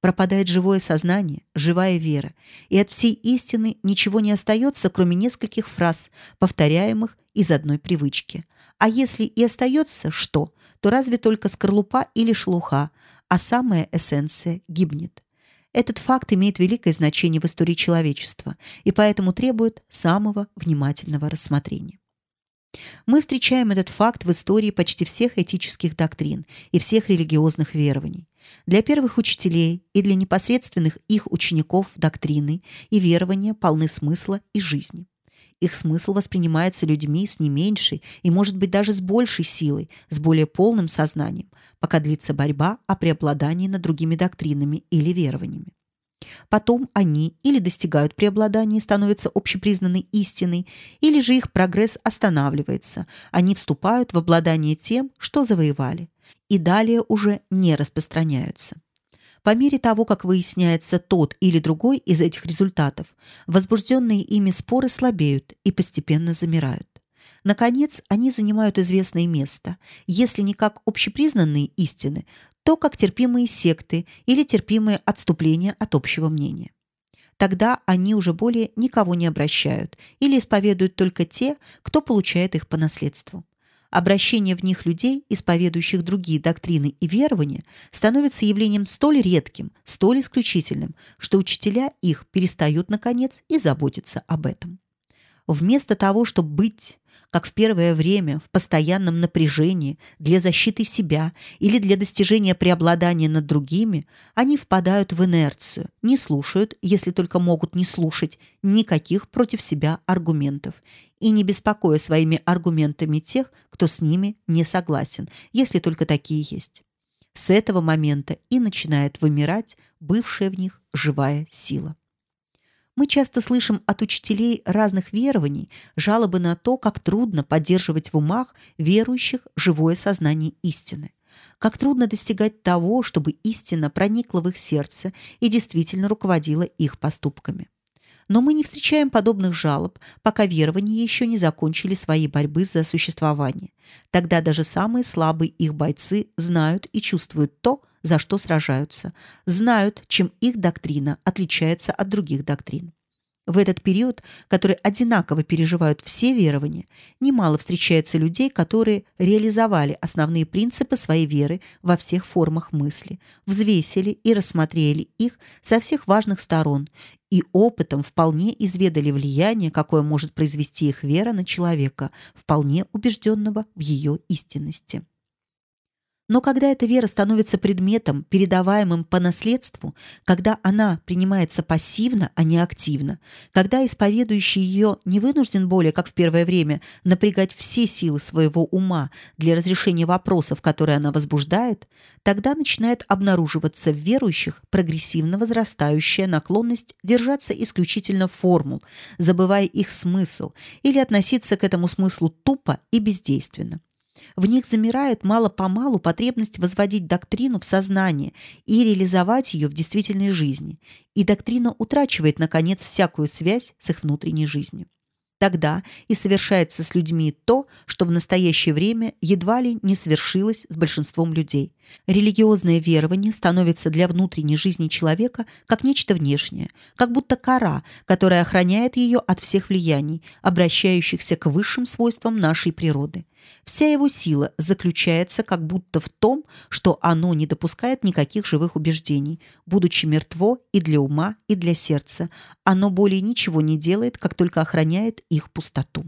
Пропадает живое сознание, живая вера, и от всей истины ничего не остается, кроме нескольких фраз, повторяемых из одной привычки. А если и остается что, то разве только скорлупа или шелуха, а самая эссенция гибнет. Этот факт имеет великое значение в истории человечества и поэтому требует самого внимательного рассмотрения. Мы встречаем этот факт в истории почти всех этических доктрин и всех религиозных верований. Для первых учителей и для непосредственных их учеников доктрины и верования полны смысла и жизни. Их смысл воспринимается людьми с не меньшей и, может быть, даже с большей силой, с более полным сознанием, пока длится борьба о преобладании над другими доктринами или верованиями. Потом они или достигают преобладания и становятся общепризнанной истиной, или же их прогресс останавливается, они вступают в обладание тем, что завоевали, и далее уже не распространяются. По мере того, как выясняется тот или другой из этих результатов, возбужденные ими споры слабеют и постепенно замирают. Наконец, они занимают известное место, если не как общепризнанные истины, то как терпимые секты или терпимые отступления от общего мнения. Тогда они уже более никого не обращают или исповедуют только те, кто получает их по наследству обращение в них людей, исповедующих другие доктрины и верования, становится явлением столь редким, столь исключительным, что учителя их перестают, наконец, и заботиться об этом. Вместо того, чтобы быть как в первое время в постоянном напряжении для защиты себя или для достижения преобладания над другими, они впадают в инерцию, не слушают, если только могут не слушать, никаких против себя аргументов и не беспокоя своими аргументами тех, кто с ними не согласен, если только такие есть. С этого момента и начинает вымирать бывшая в них живая сила. Мы часто слышим от учителей разных верований жалобы на то, как трудно поддерживать в умах верующих живое сознание истины. Как трудно достигать того, чтобы истина проникла в их сердце и действительно руководила их поступками. Но мы не встречаем подобных жалоб, пока верования еще не закончили свои борьбы за существование. Тогда даже самые слабые их бойцы знают и чувствуют то, за что сражаются, знают, чем их доктрина отличается от других доктрин. В этот период, который одинаково переживают все верования, немало встречается людей, которые реализовали основные принципы своей веры во всех формах мысли, взвесили и рассмотрели их со всех важных сторон и опытом вполне изведали влияние, какое может произвести их вера на человека, вполне убежденного в ее истинности. Но когда эта вера становится предметом, передаваемым по наследству, когда она принимается пассивно, а не активно, когда исповедующий ее не вынужден более, как в первое время, напрягать все силы своего ума для разрешения вопросов, которые она возбуждает, тогда начинает обнаруживаться в верующих прогрессивно возрастающая наклонность держаться исключительно формул, забывая их смысл, или относиться к этому смыслу тупо и бездейственно. В них замирает мало-помалу потребность возводить доктрину в сознание и реализовать ее в действительной жизни, и доктрина утрачивает, наконец, всякую связь с их внутренней жизнью. Тогда и совершается с людьми то, что в настоящее время едва ли не свершилось с большинством людей. Религиозное верование становится для внутренней жизни человека как нечто внешнее, как будто кора, которая охраняет ее от всех влияний, обращающихся к высшим свойствам нашей природы. Вся его сила заключается как будто в том, что оно не допускает никаких живых убеждений, будучи мертво и для ума, и для сердца. Оно более ничего не делает, как только охраняет их пустоту.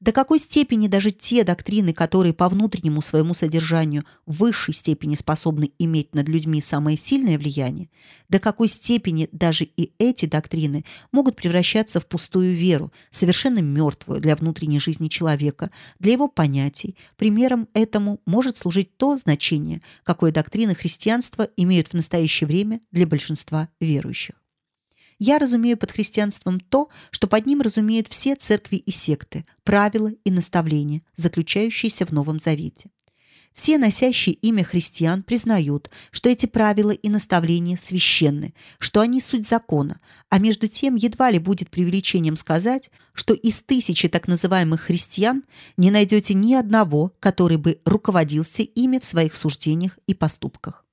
До какой степени даже те доктрины, которые по внутреннему своему содержанию в высшей степени способны иметь над людьми самое сильное влияние, до какой степени даже и эти доктрины могут превращаться в пустую веру, совершенно мертвую для внутренней жизни человека, для его понятий. Примером этому может служить то значение, какое доктрины христианства имеют в настоящее время для большинства верующих. Я разумею под христианством то, что под ним разумеют все церкви и секты, правила и наставления, заключающиеся в Новом Завете. Все носящие имя христиан признают, что эти правила и наставления священны, что они суть закона, а между тем едва ли будет преувеличением сказать, что из тысячи так называемых христиан не найдете ни одного, который бы руководился ими в своих суждениях и поступках.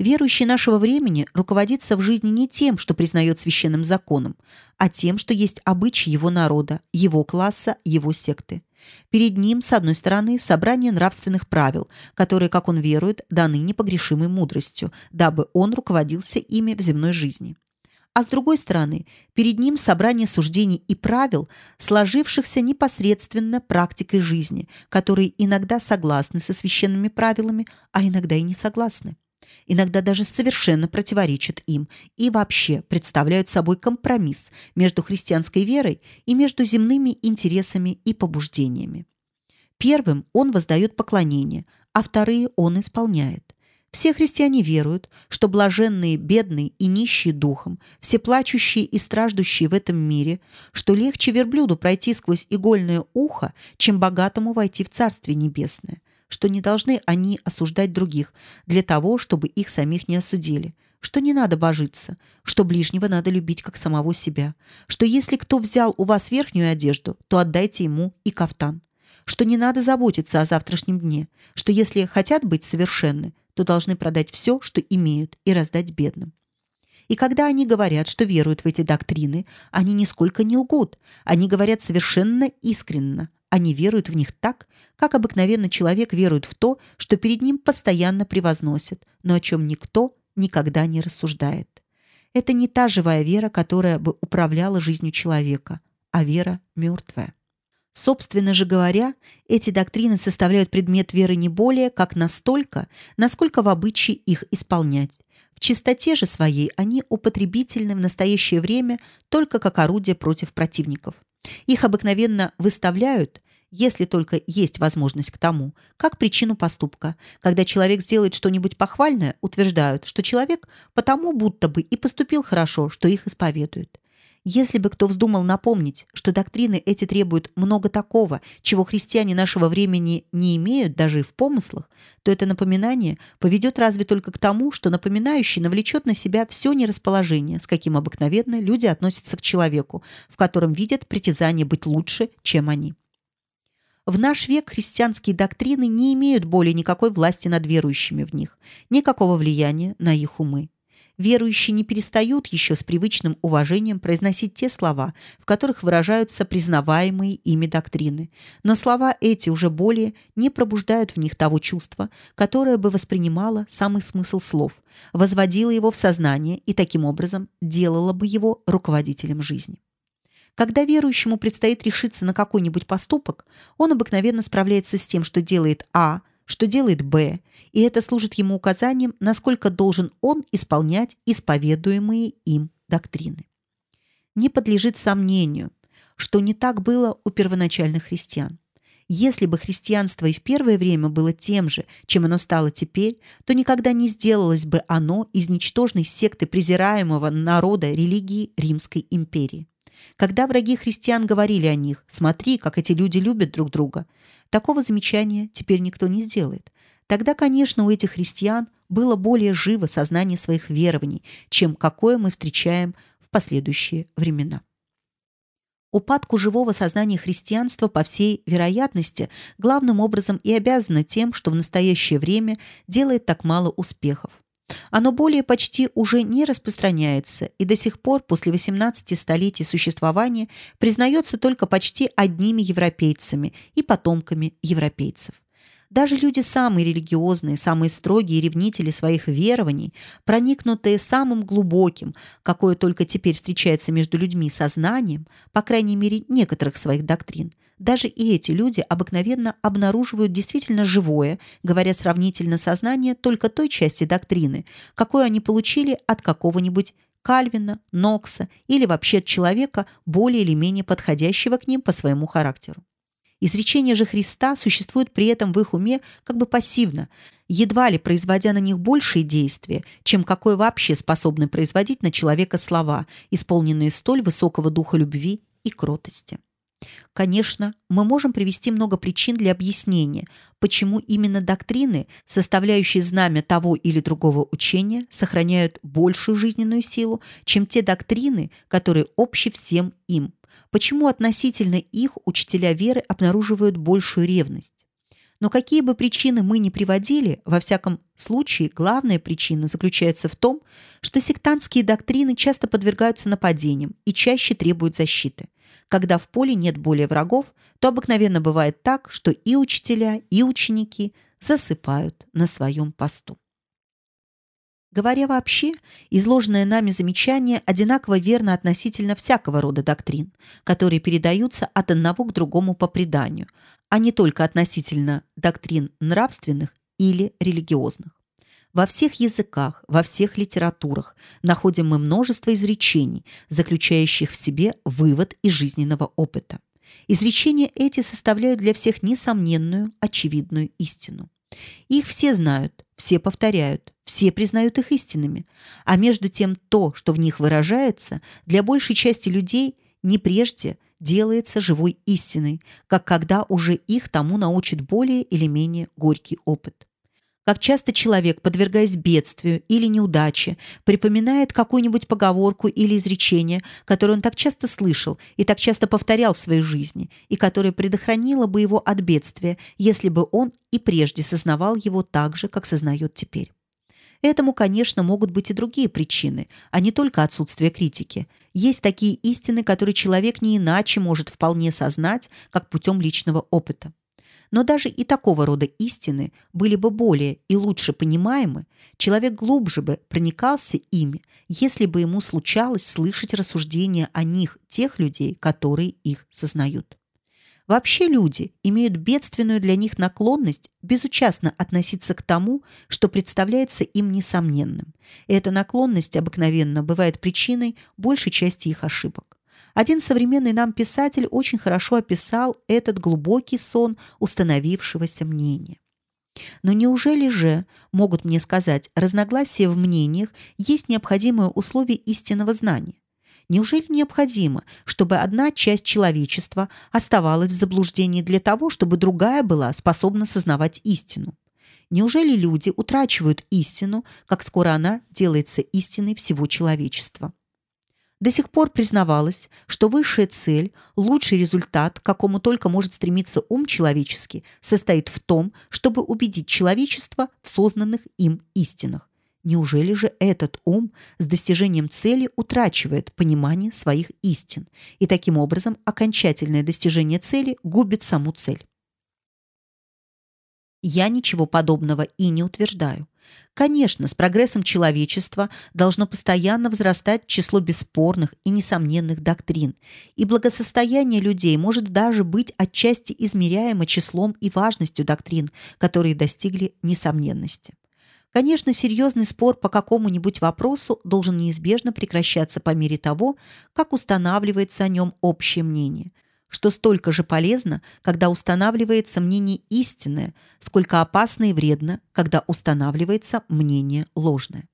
Верующий нашего времени руководится в жизни не тем, что признает священным законом, а тем, что есть обычаи его народа, его класса, его секты. Перед ним, с одной стороны, собрание нравственных правил, которые, как он верует, даны непогрешимой мудростью, дабы он руководился ими в земной жизни. А с другой стороны, перед ним собрание суждений и правил, сложившихся непосредственно практикой жизни, которые иногда согласны со священными правилами, а иногда и не согласны иногда даже совершенно противоречат им и вообще представляют собой компромисс между христианской верой и между земными интересами и побуждениями. Первым он воздает поклонение, а вторые он исполняет. Все христиане веруют, что блаженные, бедные и нищие духом, все плачущие и страждущие в этом мире, что легче верблюду пройти сквозь игольное ухо, чем богатому войти в Царствие Небесное, что не должны они осуждать других для того, чтобы их самих не осудили, что не надо божиться, что ближнего надо любить как самого себя, что если кто взял у вас верхнюю одежду, то отдайте ему и кафтан, что не надо заботиться о завтрашнем дне, что если хотят быть совершенны, то должны продать все, что имеют, и раздать бедным. И когда они говорят, что веруют в эти доктрины, они нисколько не лгут. Они говорят совершенно искренно. Они веруют в них так, как обыкновенно человек верует в то, что перед ним постоянно превозносят, но о чем никто никогда не рассуждает. Это не та живая вера, которая бы управляла жизнью человека, а вера мертвая. Собственно же говоря, эти доктрины составляют предмет веры не более, как настолько, насколько в обычае их исполнять. В чистоте же своей они употребительны в настоящее время только как орудие против противников. Их обыкновенно выставляют если только есть возможность к тому, как причину поступка. Когда человек сделает что-нибудь похвальное, утверждают, что человек потому будто бы и поступил хорошо, что их исповедует. Если бы кто вздумал напомнить, что доктрины эти требуют много такого, чего христиане нашего времени не имеют даже и в помыслах, то это напоминание поведет разве только к тому, что напоминающий навлечет на себя все нерасположение, с каким обыкновенно люди относятся к человеку, в котором видят притязание быть лучше, чем они. В наш век христианские доктрины не имеют более никакой власти над верующими в них, никакого влияния на их умы верующие не перестают еще с привычным уважением произносить те слова, в которых выражаются признаваемые ими доктрины. Но слова эти уже более не пробуждают в них того чувства, которое бы воспринимало самый смысл слов, возводило его в сознание и таким образом делало бы его руководителем жизни. Когда верующему предстоит решиться на какой-нибудь поступок, он обыкновенно справляется с тем, что делает А, что делает Б, и это служит ему указанием, насколько должен он исполнять исповедуемые им доктрины. Не подлежит сомнению, что не так было у первоначальных христиан. Если бы христианство и в первое время было тем же, чем оно стало теперь, то никогда не сделалось бы оно из ничтожной секты презираемого народа религии Римской империи. Когда враги христиан говорили о них, смотри, как эти люди любят друг друга, такого замечания теперь никто не сделает. Тогда, конечно, у этих христиан было более живо сознание своих верований, чем какое мы встречаем в последующие времена. Упадку живого сознания христианства, по всей вероятности, главным образом и обязано тем, что в настоящее время делает так мало успехов. Оно более почти уже не распространяется и до сих пор после 18 столетий существования признается только почти одними европейцами и потомками европейцев. Даже люди самые религиозные, самые строгие ревнители своих верований, проникнутые самым глубоким, какое только теперь встречается между людьми сознанием, по крайней мере, некоторых своих доктрин, даже и эти люди обыкновенно обнаруживают действительно живое, говоря сравнительно сознание только той части доктрины, какую они получили от какого-нибудь Кальвина, Нокса или вообще от человека, более или менее подходящего к ним по своему характеру. Изречения же Христа существуют при этом в их уме как бы пассивно, едва ли производя на них большие действия, чем какое вообще способны производить на человека слова, исполненные столь высокого духа любви и кротости. Конечно, мы можем привести много причин для объяснения, почему именно доктрины, составляющие знамя того или другого учения, сохраняют большую жизненную силу, чем те доктрины, которые общи всем им, почему относительно их учителя веры обнаруживают большую ревность. Но какие бы причины мы ни приводили, во всяком случае, главная причина заключается в том, что сектантские доктрины часто подвергаются нападениям и чаще требуют защиты. Когда в поле нет более врагов, то обыкновенно бывает так, что и учителя, и ученики засыпают на своем посту. Говоря вообще, изложенное нами замечание одинаково верно относительно всякого рода доктрин, которые передаются от одного к другому по преданию, а не только относительно доктрин нравственных или религиозных. Во всех языках, во всех литературах находим мы множество изречений, заключающих в себе вывод из жизненного опыта. Изречения эти составляют для всех несомненную, очевидную истину. Их все знают, все повторяют, все признают их истинными. А между тем то, что в них выражается, для большей части людей не прежде делается живой истиной, как когда уже их тому научит более или менее горький опыт как часто человек, подвергаясь бедствию или неудаче, припоминает какую-нибудь поговорку или изречение, которое он так часто слышал и так часто повторял в своей жизни, и которое предохранило бы его от бедствия, если бы он и прежде сознавал его так же, как сознает теперь. Этому, конечно, могут быть и другие причины, а не только отсутствие критики. Есть такие истины, которые человек не иначе может вполне сознать, как путем личного опыта. Но даже и такого рода истины были бы более и лучше понимаемы, человек глубже бы проникался ими, если бы ему случалось слышать рассуждения о них тех людей, которые их сознают. Вообще люди имеют бедственную для них наклонность безучастно относиться к тому, что представляется им несомненным. И эта наклонность обыкновенно бывает причиной большей части их ошибок. Один современный нам писатель очень хорошо описал этот глубокий сон установившегося мнения. Но неужели же, могут мне сказать, разногласия в мнениях есть необходимое условие истинного знания? Неужели необходимо, чтобы одна часть человечества оставалась в заблуждении для того, чтобы другая была способна сознавать истину? Неужели люди утрачивают истину, как скоро она делается истиной всего человечества? До сих пор признавалось, что высшая цель, лучший результат, к какому только может стремиться ум человеческий, состоит в том, чтобы убедить человечество в сознанных им истинах. Неужели же этот ум с достижением цели утрачивает понимание своих истин, и таким образом окончательное достижение цели губит саму цель? Я ничего подобного и не утверждаю. Конечно, с прогрессом человечества должно постоянно возрастать число бесспорных и несомненных доктрин, и благосостояние людей может даже быть отчасти измеряемо числом и важностью доктрин, которые достигли несомненности. Конечно, серьезный спор по какому-нибудь вопросу должен неизбежно прекращаться по мере того, как устанавливается о нем общее мнение – что столько же полезно, когда устанавливается мнение истинное, сколько опасно и вредно, когда устанавливается мнение ложное.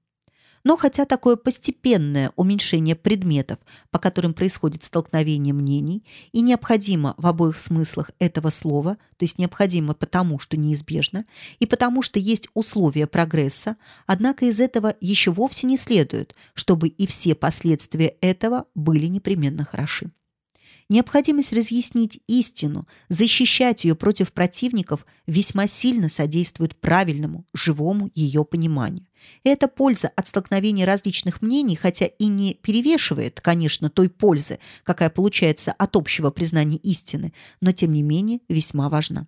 Но хотя такое постепенное уменьшение предметов, по которым происходит столкновение мнений, и необходимо в обоих смыслах этого слова, то есть необходимо потому, что неизбежно, и потому, что есть условия прогресса, однако из этого еще вовсе не следует, чтобы и все последствия этого были непременно хороши. Необходимость разъяснить истину, защищать ее против противников весьма сильно содействует правильному, живому ее пониманию. Эта польза от столкновения различных мнений, хотя и не перевешивает, конечно, той пользы, какая получается от общего признания истины, но тем не менее весьма важна.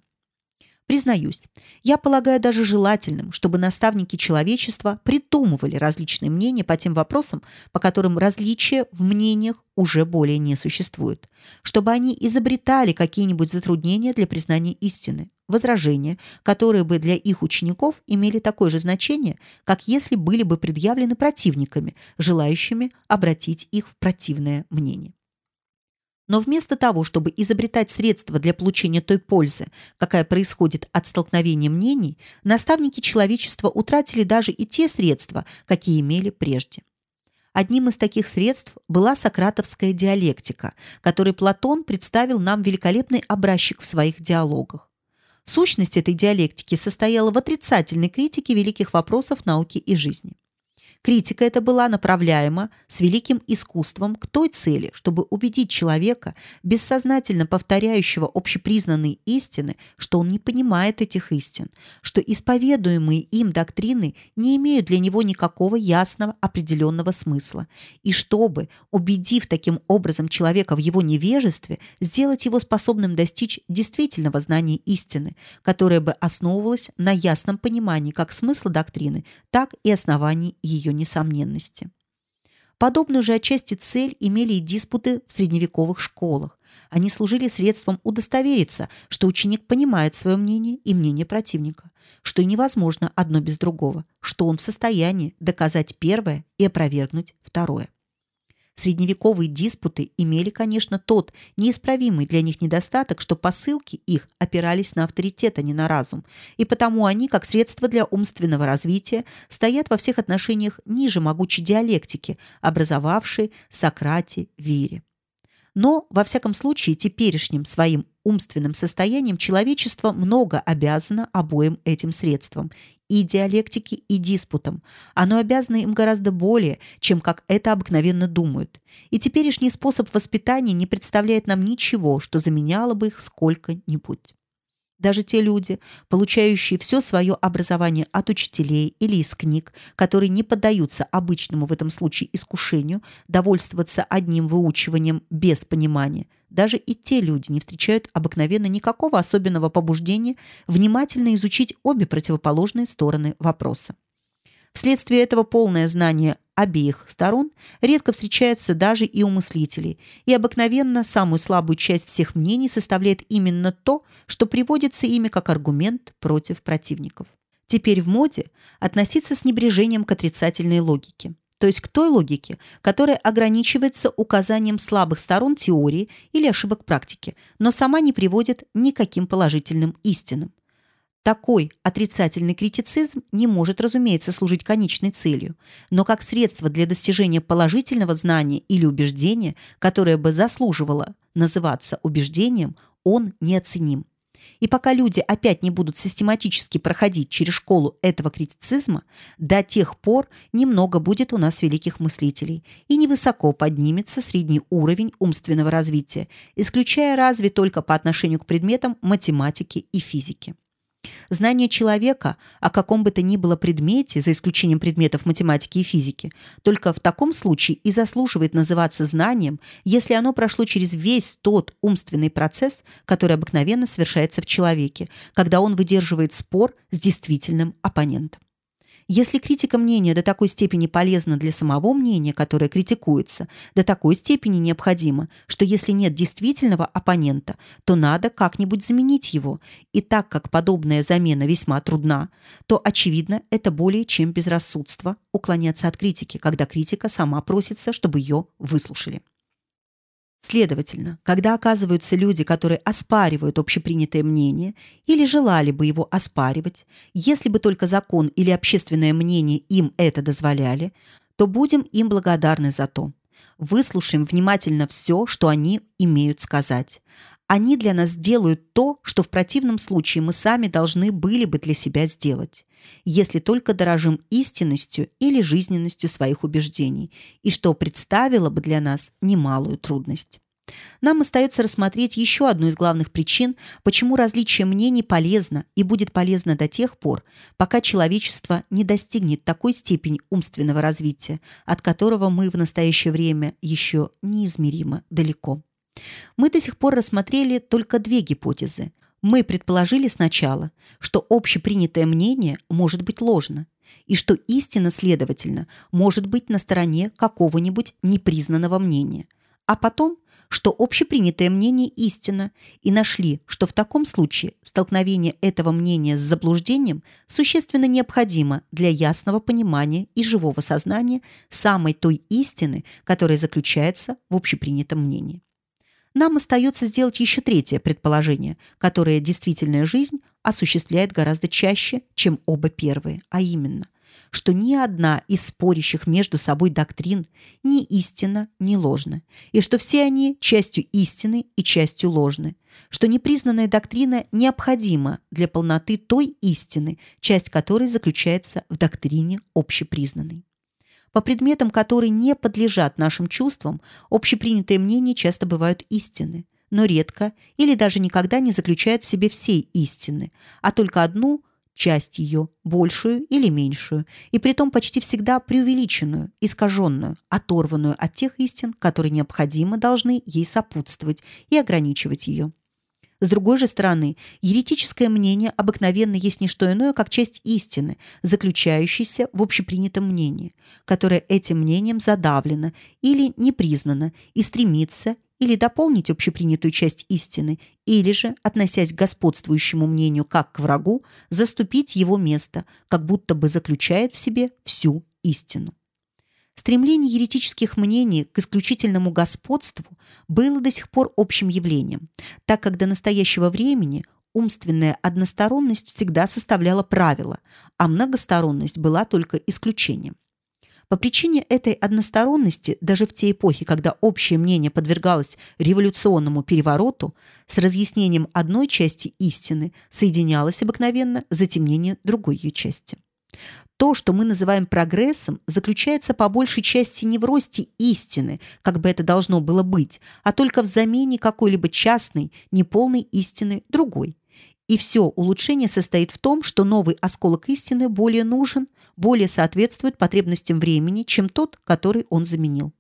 Признаюсь, я полагаю даже желательным, чтобы наставники человечества придумывали различные мнения по тем вопросам, по которым различия в мнениях уже более не существует, чтобы они изобретали какие-нибудь затруднения для признания истины, возражения, которые бы для их учеников имели такое же значение, как если были бы предъявлены противниками, желающими обратить их в противное мнение. Но вместо того, чтобы изобретать средства для получения той пользы, какая происходит от столкновения мнений, наставники человечества утратили даже и те средства, какие имели прежде. Одним из таких средств была сократовская диалектика, которой Платон представил нам великолепный образчик в своих диалогах. Сущность этой диалектики состояла в отрицательной критике великих вопросов науки и жизни. Критика эта была направляема с великим искусством к той цели, чтобы убедить человека, бессознательно повторяющего общепризнанные истины, что он не понимает этих истин, что исповедуемые им доктрины не имеют для него никакого ясного определенного смысла, и чтобы, убедив таким образом человека в его невежестве, сделать его способным достичь действительного знания истины, которое бы основывалось на ясном понимании как смысла доктрины, так и оснований ее ее несомненности. Подобную же отчасти цель имели и диспуты в средневековых школах. Они служили средством удостовериться, что ученик понимает свое мнение и мнение противника, что невозможно одно без другого, что он в состоянии доказать первое и опровергнуть второе. Средневековые диспуты имели, конечно, тот неисправимый для них недостаток, что посылки их опирались на авторитет, а не на разум, и потому они, как средство для умственного развития, стоят во всех отношениях ниже могучей диалектики, образовавшей Сократе Вире. Но, во всяком случае, теперешним своим умственным состоянием человечество много обязано обоим этим средствам и диалектике, и диспутам. Оно обязано им гораздо более, чем как это обыкновенно думают. И теперешний способ воспитания не представляет нам ничего, что заменяло бы их сколько-нибудь. Даже те люди, получающие все свое образование от учителей или из книг, которые не поддаются обычному в этом случае искушению довольствоваться одним выучиванием без понимания, даже и те люди не встречают обыкновенно никакого особенного побуждения внимательно изучить обе противоположные стороны вопроса. Вследствие этого полное знание обеих сторон редко встречается даже и у мыслителей, и обыкновенно самую слабую часть всех мнений составляет именно то, что приводится ими как аргумент против противников. Теперь в моде относиться с небрежением к отрицательной логике. То есть к той логике, которая ограничивается указанием слабых сторон теории или ошибок практики, но сама не приводит никаким положительным истинам. Такой отрицательный критицизм не может, разумеется, служить конечной целью, но как средство для достижения положительного знания или убеждения, которое бы заслуживало называться убеждением, он неоценим. И пока люди опять не будут систематически проходить через школу этого критицизма, до тех пор немного будет у нас великих мыслителей и невысоко поднимется средний уровень умственного развития, исключая разве только по отношению к предметам математики и физики. Знание человека о каком бы то ни было предмете, за исключением предметов математики и физики, только в таком случае и заслуживает называться знанием, если оно прошло через весь тот умственный процесс, который обыкновенно совершается в человеке, когда он выдерживает спор с действительным оппонентом. Если критика мнения до такой степени полезна для самого мнения, которое критикуется, до такой степени необходима, что если нет действительного оппонента, то надо как-нибудь заменить его. И так как подобная замена весьма трудна, то, очевидно, это более чем безрассудство уклоняться от критики, когда критика сама просится, чтобы ее выслушали. Следовательно, когда оказываются люди, которые оспаривают общепринятое мнение или желали бы его оспаривать, если бы только закон или общественное мнение им это дозволяли, то будем им благодарны за то. Выслушаем внимательно все, что они имеют сказать. Они для нас делают то, что в противном случае мы сами должны были бы для себя сделать если только дорожим истинностью или жизненностью своих убеждений, и что представило бы для нас немалую трудность. Нам остается рассмотреть еще одну из главных причин, почему различие мнений полезно и будет полезно до тех пор, пока человечество не достигнет такой степени умственного развития, от которого мы в настоящее время еще неизмеримо далеко. Мы до сих пор рассмотрели только две гипотезы – мы предположили сначала, что общепринятое мнение может быть ложно, и что истина, следовательно, может быть на стороне какого-нибудь непризнанного мнения, а потом, что общепринятое мнение истина, и нашли, что в таком случае столкновение этого мнения с заблуждением существенно необходимо для ясного понимания и живого сознания самой той истины, которая заключается в общепринятом мнении. Нам остается сделать еще третье предположение, которое действительная жизнь осуществляет гораздо чаще, чем оба первые, а именно, что ни одна из спорящих между собой доктрин ни истинна, ни ложна, и что все они частью истины и частью ложны, что непризнанная доктрина необходима для полноты той истины, часть которой заключается в доктрине общепризнанной. По предметам, которые не подлежат нашим чувствам, общепринятые мнения часто бывают истины, но редко или даже никогда не заключают в себе всей истины, а только одну часть ее, большую или меньшую, и притом почти всегда преувеличенную, искаженную, оторванную от тех истин, которые необходимо должны ей сопутствовать и ограничивать ее. С другой же стороны, еретическое мнение обыкновенно есть не что иное, как часть истины, заключающейся в общепринятом мнении, которое этим мнением задавлено или не признано и стремится или дополнить общепринятую часть истины, или же, относясь к господствующему мнению как к врагу, заступить его место, как будто бы заключает в себе всю истину. Стремление еретических мнений к исключительному господству было до сих пор общим явлением, так как до настоящего времени умственная односторонность всегда составляла правило, а многосторонность была только исключением. По причине этой односторонности, даже в те эпохи, когда общее мнение подвергалось революционному перевороту, с разъяснением одной части истины соединялось обыкновенно затемнение другой ее части. То, что мы называем прогрессом, заключается по большей части не в росте истины, как бы это должно было быть, а только в замене какой-либо частной, неполной истины другой. И все улучшение состоит в том, что новый осколок истины более нужен, более соответствует потребностям времени, чем тот, который он заменил.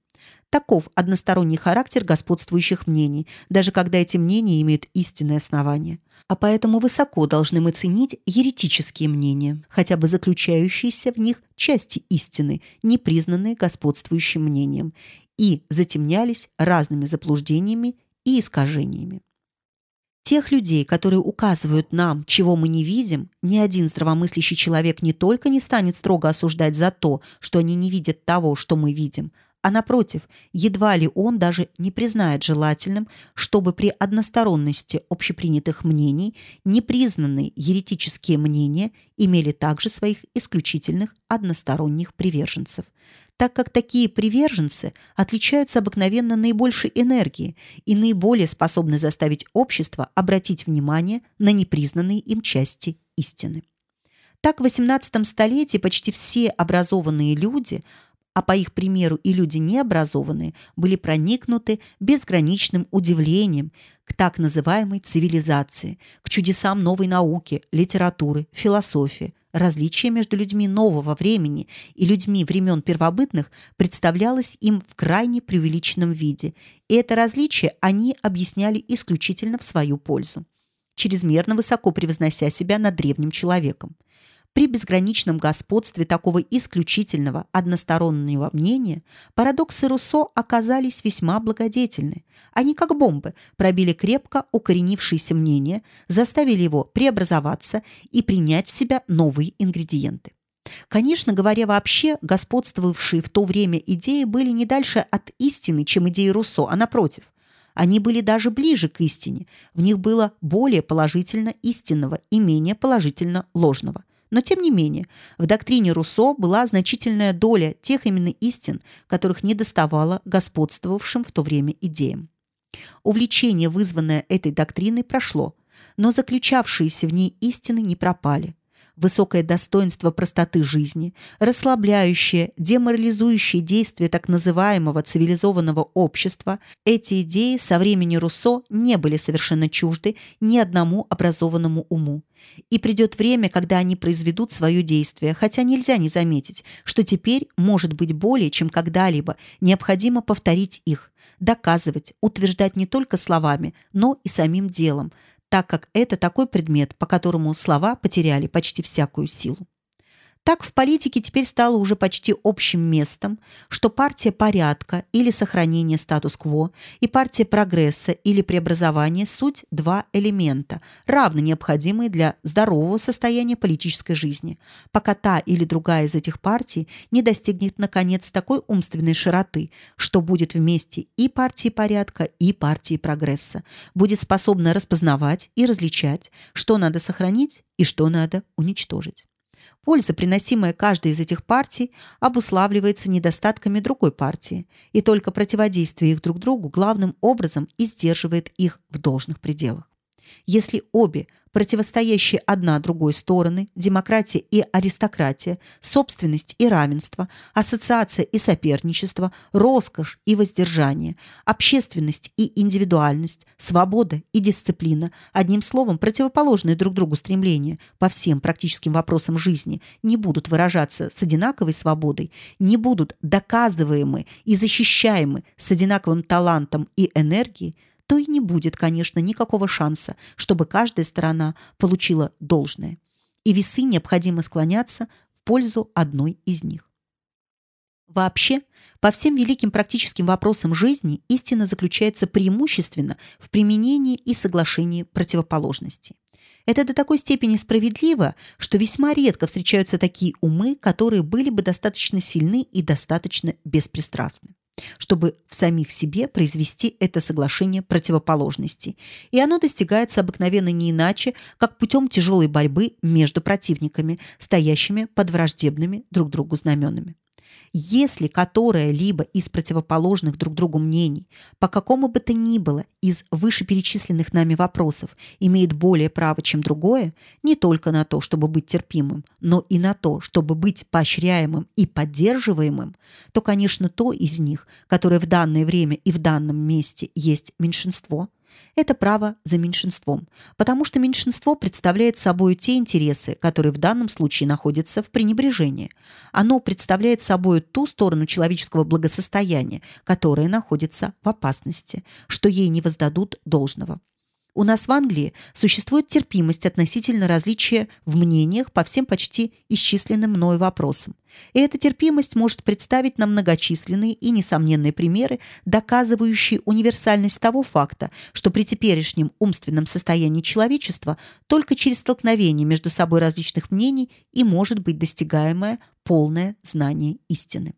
Таков односторонний характер господствующих мнений, даже когда эти мнения имеют истинное основание а поэтому высоко должны мы ценить еретические мнения, хотя бы заключающиеся в них части истины, не признанные господствующим мнением, и затемнялись разными заблуждениями и искажениями. Тех людей, которые указывают нам, чего мы не видим, ни один здравомыслящий человек не только не станет строго осуждать за то, что они не видят того, что мы видим, а напротив, едва ли он даже не признает желательным, чтобы при односторонности общепринятых мнений непризнанные еретические мнения имели также своих исключительных односторонних приверженцев, так как такие приверженцы отличаются обыкновенно наибольшей энергией и наиболее способны заставить общество обратить внимание на непризнанные им части истины. Так в XVIII столетии почти все образованные люди а по их примеру и люди необразованные, были проникнуты безграничным удивлением к так называемой цивилизации, к чудесам новой науки, литературы, философии. Различие между людьми нового времени и людьми времен первобытных представлялось им в крайне преувеличенном виде, и это различие они объясняли исключительно в свою пользу, чрезмерно высоко превознося себя над древним человеком. При безграничном господстве такого исключительного одностороннего мнения парадоксы Руссо оказались весьма благодетельны. Они, как бомбы, пробили крепко укоренившееся мнение, заставили его преобразоваться и принять в себя новые ингредиенты. Конечно, говоря вообще, господствовавшие в то время идеи были не дальше от истины, чем идеи Руссо, а напротив. Они были даже ближе к истине. В них было более положительно истинного и менее положительно ложного. Но тем не менее, в доктрине Руссо была значительная доля тех именно истин, которых не доставало господствовавшим в то время идеям. Увлечение, вызванное этой доктриной, прошло, но заключавшиеся в ней истины не пропали высокое достоинство простоты жизни, расслабляющее, деморализующее действие так называемого цивилизованного общества, эти идеи со времени Руссо не были совершенно чужды ни одному образованному уму. И придет время, когда они произведут свое действие, хотя нельзя не заметить, что теперь, может быть, более чем когда-либо, необходимо повторить их, доказывать, утверждать не только словами, но и самим делом, так как это такой предмет, по которому слова потеряли почти всякую силу. Так в политике теперь стало уже почти общим местом, что партия порядка или сохранения статус-кво и партия прогресса или преобразования – суть два элемента, равно необходимые для здорового состояния политической жизни, пока та или другая из этих партий не достигнет, наконец, такой умственной широты, что будет вместе и партии порядка, и партии прогресса, будет способна распознавать и различать, что надо сохранить и что надо уничтожить. Польза, приносимая каждой из этих партий, обуславливается недостатками другой партии, и только противодействие их друг другу главным образом и сдерживает их в должных пределах. Если обе противостоящие одна другой стороны, демократия и аристократия, собственность и равенство, ассоциация и соперничество, роскошь и воздержание, общественность и индивидуальность, свобода и дисциплина, одним словом, противоположные друг другу стремления по всем практическим вопросам жизни, не будут выражаться с одинаковой свободой, не будут доказываемы и защищаемы с одинаковым талантом и энергией, то и не будет, конечно, никакого шанса, чтобы каждая сторона получила должное. И весы необходимо склоняться в пользу одной из них. Вообще, по всем великим практическим вопросам жизни истина заключается преимущественно в применении и соглашении противоположностей. Это до такой степени справедливо, что весьма редко встречаются такие умы, которые были бы достаточно сильны и достаточно беспристрастны чтобы в самих себе произвести это соглашение противоположностей. И оно достигается обыкновенно не иначе, как путем тяжелой борьбы между противниками, стоящими под враждебными друг другу знаменами. Если которое-либо из противоположных друг другу мнений, по какому бы то ни было из вышеперечисленных нами вопросов, имеет более право, чем другое, не только на то, чтобы быть терпимым, но и на то, чтобы быть поощряемым и поддерживаемым, то, конечно, то из них, которое в данное время и в данном месте есть меньшинство – это право за меньшинством, потому что меньшинство представляет собой те интересы, которые в данном случае находятся в пренебрежении. Оно представляет собой ту сторону человеческого благосостояния, которая находится в опасности, что ей не воздадут должного. У нас в Англии существует терпимость относительно различия в мнениях по всем почти исчисленным мною вопросам. И эта терпимость может представить нам многочисленные и несомненные примеры, доказывающие универсальность того факта, что при теперешнем умственном состоянии человечества только через столкновение между собой различных мнений и может быть достигаемое полное знание истины.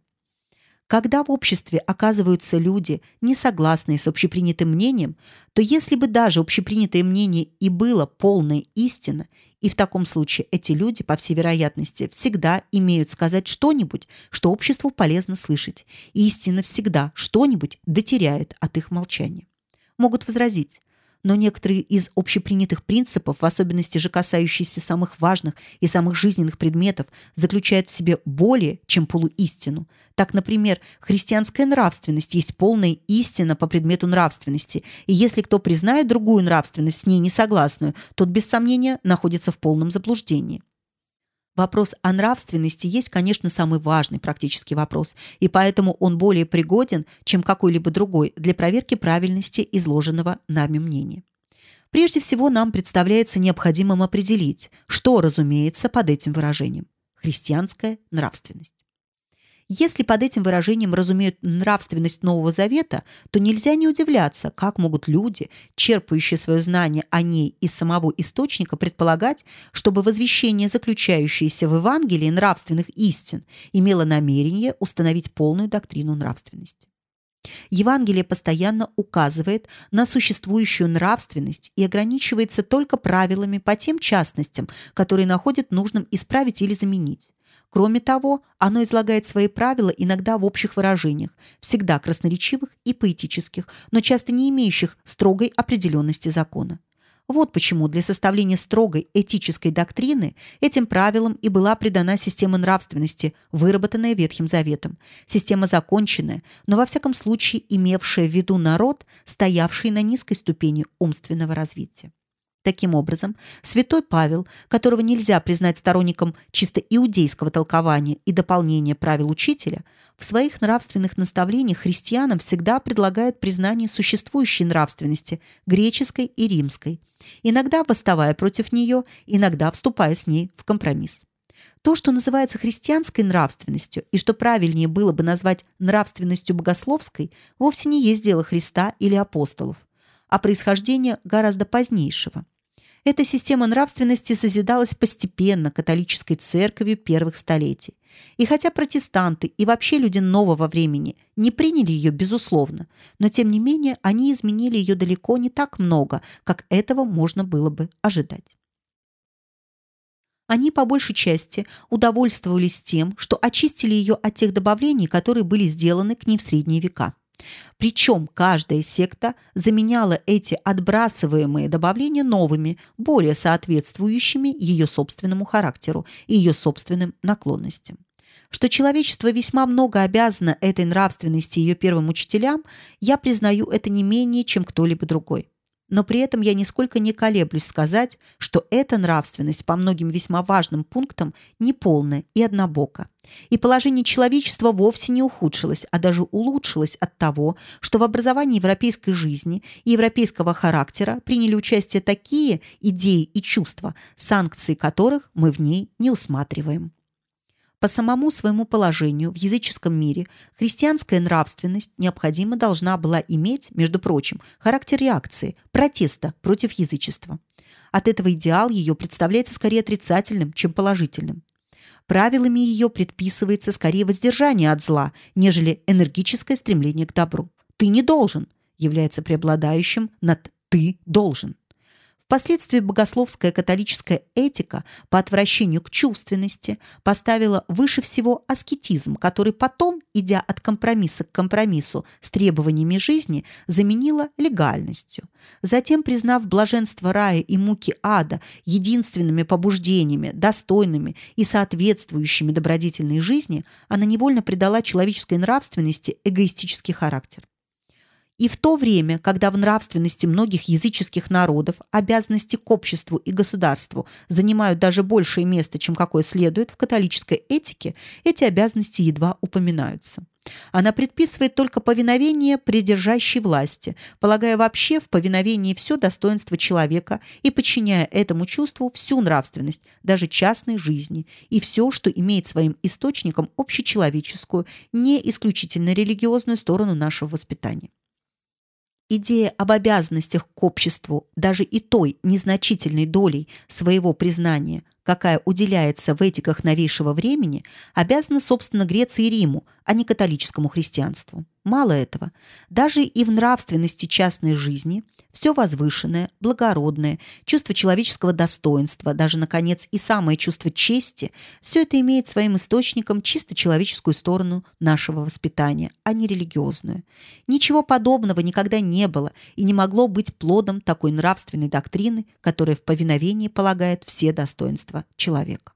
Когда в обществе оказываются люди, не согласные с общепринятым мнением, то если бы даже общепринятое мнение и было полной истина, и в таком случае эти люди, по всей вероятности, всегда имеют сказать что-нибудь, что обществу полезно слышать, и истина всегда что-нибудь дотеряет от их молчания. Могут возразить, но некоторые из общепринятых принципов, в особенности же касающиеся самых важных и самых жизненных предметов, заключают в себе более, чем полуистину. Так, например, христианская нравственность есть полная истина по предмету нравственности, и если кто признает другую нравственность с ней несогласную, тот без сомнения находится в полном заблуждении. Вопрос о нравственности есть, конечно, самый важный практический вопрос, и поэтому он более пригоден, чем какой-либо другой, для проверки правильности изложенного нами мнения. Прежде всего, нам представляется необходимым определить, что разумеется под этим выражением – христианская нравственность. Если под этим выражением разумеют нравственность Нового Завета, то нельзя не удивляться, как могут люди, черпающие свое знание о ней из самого источника, предполагать, чтобы возвещение, заключающееся в Евангелии нравственных истин, имело намерение установить полную доктрину нравственности. Евангелие постоянно указывает на существующую нравственность и ограничивается только правилами по тем частностям, которые находит нужным исправить или заменить. Кроме того, оно излагает свои правила иногда в общих выражениях, всегда красноречивых и поэтических, но часто не имеющих строгой определенности закона. Вот почему для составления строгой этической доктрины этим правилам и была придана система нравственности, выработанная Ветхим Заветом. Система законченная, но во всяком случае имевшая в виду народ, стоявший на низкой ступени умственного развития. Таким образом, святой Павел, которого нельзя признать сторонником чисто иудейского толкования и дополнения правил учителя, в своих нравственных наставлениях христианам всегда предлагает признание существующей нравственности греческой и римской, иногда восставая против нее, иногда вступая с ней в компромисс. То, что называется христианской нравственностью и что правильнее было бы назвать нравственностью богословской, вовсе не есть дело Христа или апостолов а происхождение гораздо позднейшего. Эта система нравственности созидалась постепенно католической церковью первых столетий. И хотя протестанты и вообще люди нового времени не приняли ее безусловно, но тем не менее они изменили ее далеко не так много, как этого можно было бы ожидать. Они по большей части удовольствовались тем, что очистили ее от тех добавлений, которые были сделаны к ней в средние века. Причем каждая секта заменяла эти отбрасываемые добавления новыми, более соответствующими ее собственному характеру и ее собственным наклонностям. Что человечество весьма много обязано этой нравственности ее первым учителям, я признаю это не менее, чем кто-либо другой но при этом я нисколько не колеблюсь сказать, что эта нравственность по многим весьма важным пунктам неполная и однобока. И положение человечества вовсе не ухудшилось, а даже улучшилось от того, что в образовании европейской жизни и европейского характера приняли участие такие идеи и чувства, санкции которых мы в ней не усматриваем. По самому своему положению в языческом мире христианская нравственность необходимо должна была иметь, между прочим, характер реакции, протеста против язычества. От этого идеал ее представляется скорее отрицательным, чем положительным. Правилами ее предписывается скорее воздержание от зла, нежели энергическое стремление к добру. «Ты не должен» является преобладающим над «ты должен». Впоследствии богословская католическая этика по отвращению к чувственности поставила выше всего аскетизм, который потом, идя от компромисса к компромиссу с требованиями жизни, заменила легальностью. Затем, признав блаженство рая и муки ада единственными побуждениями, достойными и соответствующими добродетельной жизни, она невольно придала человеческой нравственности эгоистический характер. И в то время, когда в нравственности многих языческих народов обязанности к обществу и государству занимают даже большее место, чем какое следует в католической этике, эти обязанности едва упоминаются. Она предписывает только повиновение придержащей власти, полагая вообще в повиновении все достоинство человека и подчиняя этому чувству всю нравственность, даже частной жизни, и все, что имеет своим источником общечеловеческую, не исключительно религиозную сторону нашего воспитания. Идея об обязанностях к обществу даже и той незначительной долей своего признания, какая уделяется в этиках новейшего времени, обязана, собственно, Греции и Риму, а не католическому христианству. Мало этого. Даже и в нравственности частной жизни все возвышенное, благородное, чувство человеческого достоинства, даже, наконец, и самое чувство чести, все это имеет своим источником чисто человеческую сторону нашего воспитания, а не религиозную. Ничего подобного никогда не было и не могло быть плодом такой нравственной доктрины, которая в повиновении полагает все достоинства человека.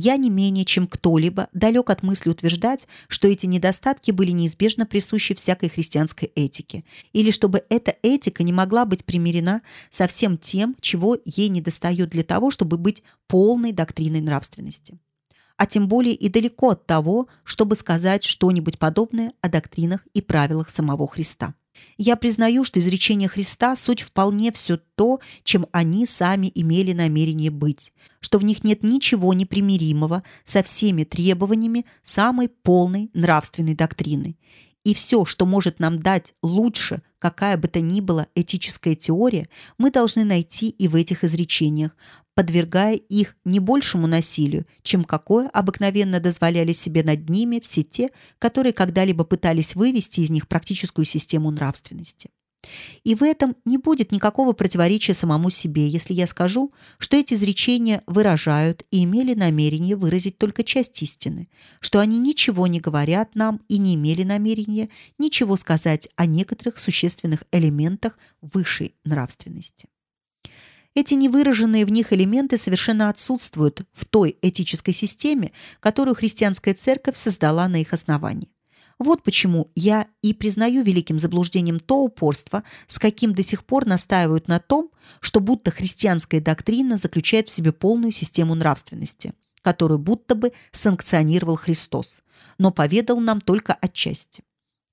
Я не менее, чем кто-либо, далек от мысли утверждать, что эти недостатки были неизбежно присущи всякой христианской этике, или чтобы эта этика не могла быть примирена со всем тем, чего ей недостает для того, чтобы быть полной доктриной нравственности. А тем более и далеко от того, чтобы сказать что-нибудь подобное о доктринах и правилах самого Христа. Я признаю, что изречения Христа – суть вполне все то, чем они сами имели намерение быть, что в них нет ничего непримиримого со всеми требованиями самой полной нравственной доктрины. И все, что может нам дать лучше какая бы то ни была этическая теория, мы должны найти и в этих изречениях, подвергая их не большему насилию, чем какое обыкновенно дозволяли себе над ними все те, которые когда-либо пытались вывести из них практическую систему нравственности. И в этом не будет никакого противоречия самому себе, если я скажу, что эти изречения выражают и имели намерение выразить только часть истины, что они ничего не говорят нам и не имели намерения ничего сказать о некоторых существенных элементах высшей нравственности. Эти невыраженные в них элементы совершенно отсутствуют в той этической системе, которую христианская церковь создала на их основании. Вот почему я и признаю великим заблуждением то упорство, с каким до сих пор настаивают на том, что будто христианская доктрина заключает в себе полную систему нравственности, которую будто бы санкционировал Христос, но поведал нам только отчасти.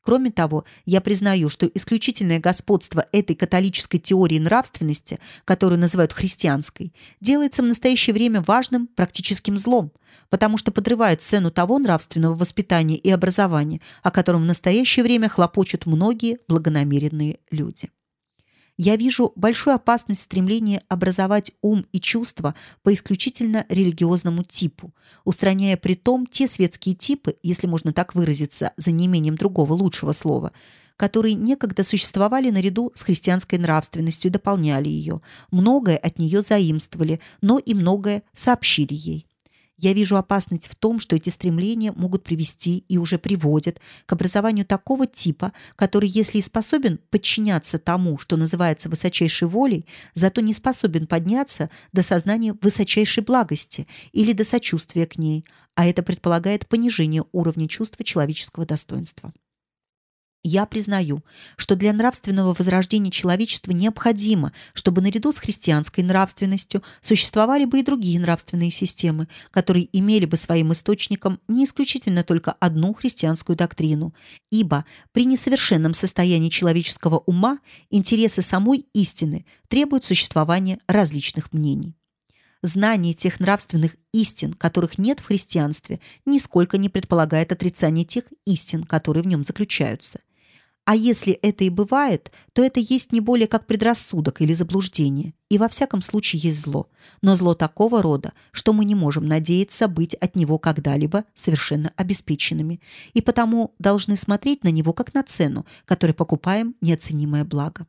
Кроме того, я признаю, что исключительное господство этой католической теории нравственности, которую называют христианской, делается в настоящее время важным практическим злом, потому что подрывает цену того нравственного воспитания и образования, о котором в настоящее время хлопочут многие благонамеренные люди я вижу большую опасность стремления образовать ум и чувства по исключительно религиозному типу, устраняя при том те светские типы, если можно так выразиться, за неимением другого лучшего слова, которые некогда существовали наряду с христианской нравственностью дополняли ее, многое от нее заимствовали, но и многое сообщили ей. Я вижу опасность в том, что эти стремления могут привести и уже приводят к образованию такого типа, который, если и способен подчиняться тому, что называется высочайшей волей, зато не способен подняться до сознания высочайшей благости или до сочувствия к ней, а это предполагает понижение уровня чувства человеческого достоинства. Я признаю, что для нравственного возрождения человечества необходимо, чтобы наряду с христианской нравственностью существовали бы и другие нравственные системы, которые имели бы своим источником не исключительно только одну христианскую доктрину, ибо при несовершенном состоянии человеческого ума интересы самой истины требуют существования различных мнений. Знание тех нравственных истин, которых нет в христианстве, нисколько не предполагает отрицание тех истин, которые в нем заключаются – а если это и бывает, то это есть не более как предрассудок или заблуждение, и во всяком случае есть зло. Но зло такого рода, что мы не можем надеяться быть от него когда-либо совершенно обеспеченными, и потому должны смотреть на него как на цену, которой покупаем неоценимое благо.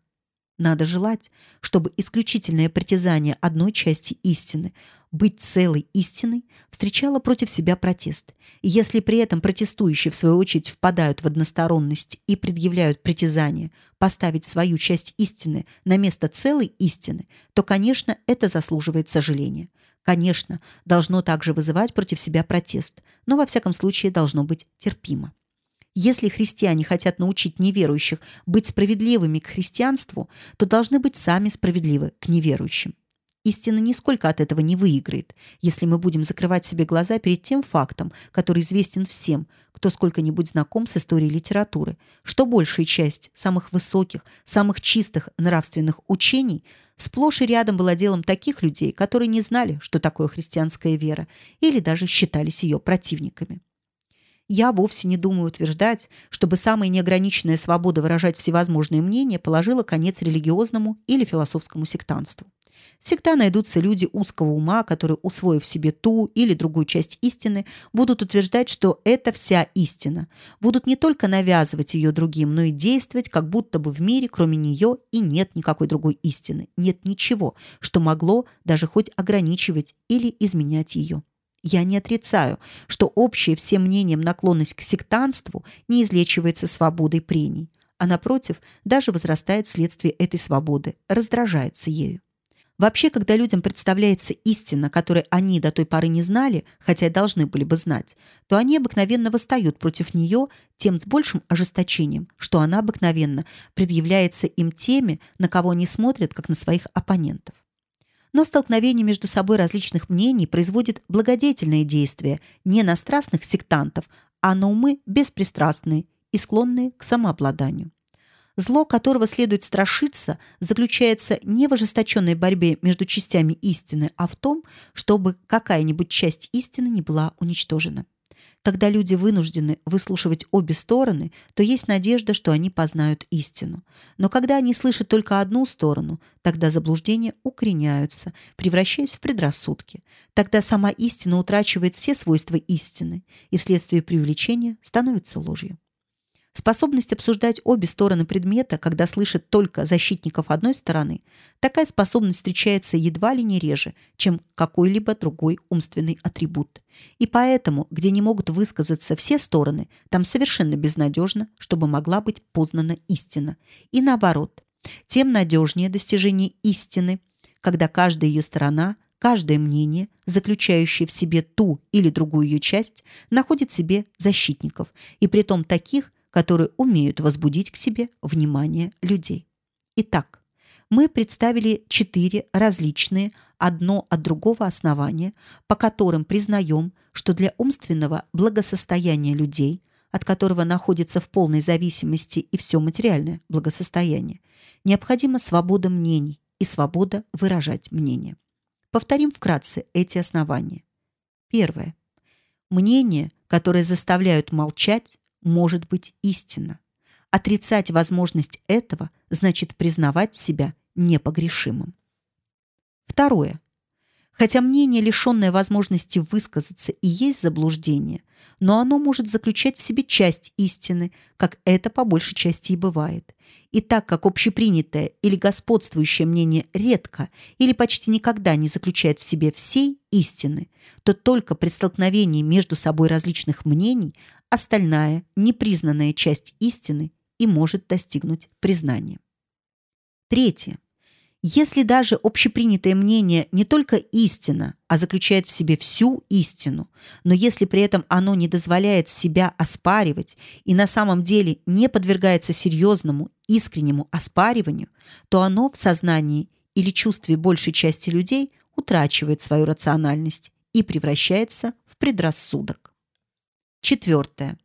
Надо желать, чтобы исключительное притязание одной части истины быть целой истиной встречало против себя протест. И если при этом протестующие в свою очередь впадают в односторонность и предъявляют притязание поставить свою часть истины на место целой истины, то, конечно, это заслуживает сожаления. Конечно, должно также вызывать против себя протест, но во всяком случае должно быть терпимо. Если христиане хотят научить неверующих быть справедливыми к христианству, то должны быть сами справедливы к неверующим. Истина нисколько от этого не выиграет, если мы будем закрывать себе глаза перед тем фактом, который известен всем, кто сколько-нибудь знаком с историей литературы, что большая часть самых высоких, самых чистых нравственных учений сплошь и рядом была делом таких людей, которые не знали, что такое христианская вера, или даже считались ее противниками. Я вовсе не думаю утверждать, чтобы самая неограниченная свобода выражать всевозможные мнения положила конец религиозному или философскому сектантству. Всегда найдутся люди узкого ума, которые, усвоив себе ту или другую часть истины, будут утверждать, что это вся истина, будут не только навязывать ее другим, но и действовать, как будто бы в мире, кроме нее, и нет никакой другой истины, нет ничего, что могло даже хоть ограничивать или изменять ее. Я не отрицаю, что общая всем мнением наклонность к сектантству не излечивается свободой прений, а напротив, даже возрастает вследствие этой свободы, раздражается ею. Вообще, когда людям представляется истина, которой они до той поры не знали, хотя и должны были бы знать, то они обыкновенно восстают против нее тем с большим ожесточением, что она обыкновенно предъявляется им теми, на кого они смотрят, как на своих оппонентов. Но столкновение между собой различных мнений производит благодетельное действие не на страстных сектантов, а на умы беспристрастные и склонные к самообладанию. Зло, которого следует страшиться, заключается не в ожесточенной борьбе между частями истины, а в том, чтобы какая-нибудь часть истины не была уничтожена. Когда люди вынуждены выслушивать обе стороны, то есть надежда, что они познают истину. Но когда они слышат только одну сторону, тогда заблуждения укореняются, превращаясь в предрассудки. Тогда сама истина утрачивает все свойства истины и вследствие привлечения становится ложью. Способность обсуждать обе стороны предмета, когда слышит только защитников одной стороны, такая способность встречается едва ли не реже, чем какой-либо другой умственный атрибут. И поэтому, где не могут высказаться все стороны, там совершенно безнадежно, чтобы могла быть познана истина. И наоборот, тем надежнее достижение истины, когда каждая ее сторона каждое мнение, заключающее в себе ту или другую ее часть, находит себе защитников, и притом таких, которые умеют возбудить к себе внимание людей. Итак, мы представили четыре различные одно от другого основания, по которым признаем, что для умственного благосостояния людей, от которого находится в полной зависимости и все материальное благосостояние, необходима свобода мнений и свобода выражать мнение. Повторим вкратце эти основания. Первое. Мнения, которые заставляют молчать, может быть истинна. Отрицать возможность этого значит признавать себя непогрешимым. Второе. Хотя мнение, лишенное возможности высказаться, и есть заблуждение, но оно может заключать в себе часть истины, как это по большей части и бывает. И так как общепринятое или господствующее мнение редко или почти никогда не заключает в себе всей истины, то только при столкновении между собой различных мнений остальная, непризнанная часть истины и может достигнуть признания. Третье. Если даже общепринятое мнение не только истина, а заключает в себе всю истину, но если при этом оно не дозволяет себя оспаривать и на самом деле не подвергается серьезному, искреннему оспариванию, то оно в сознании или чувстве большей части людей утрачивает свою рациональность и превращается в предрассудок. Четвертое.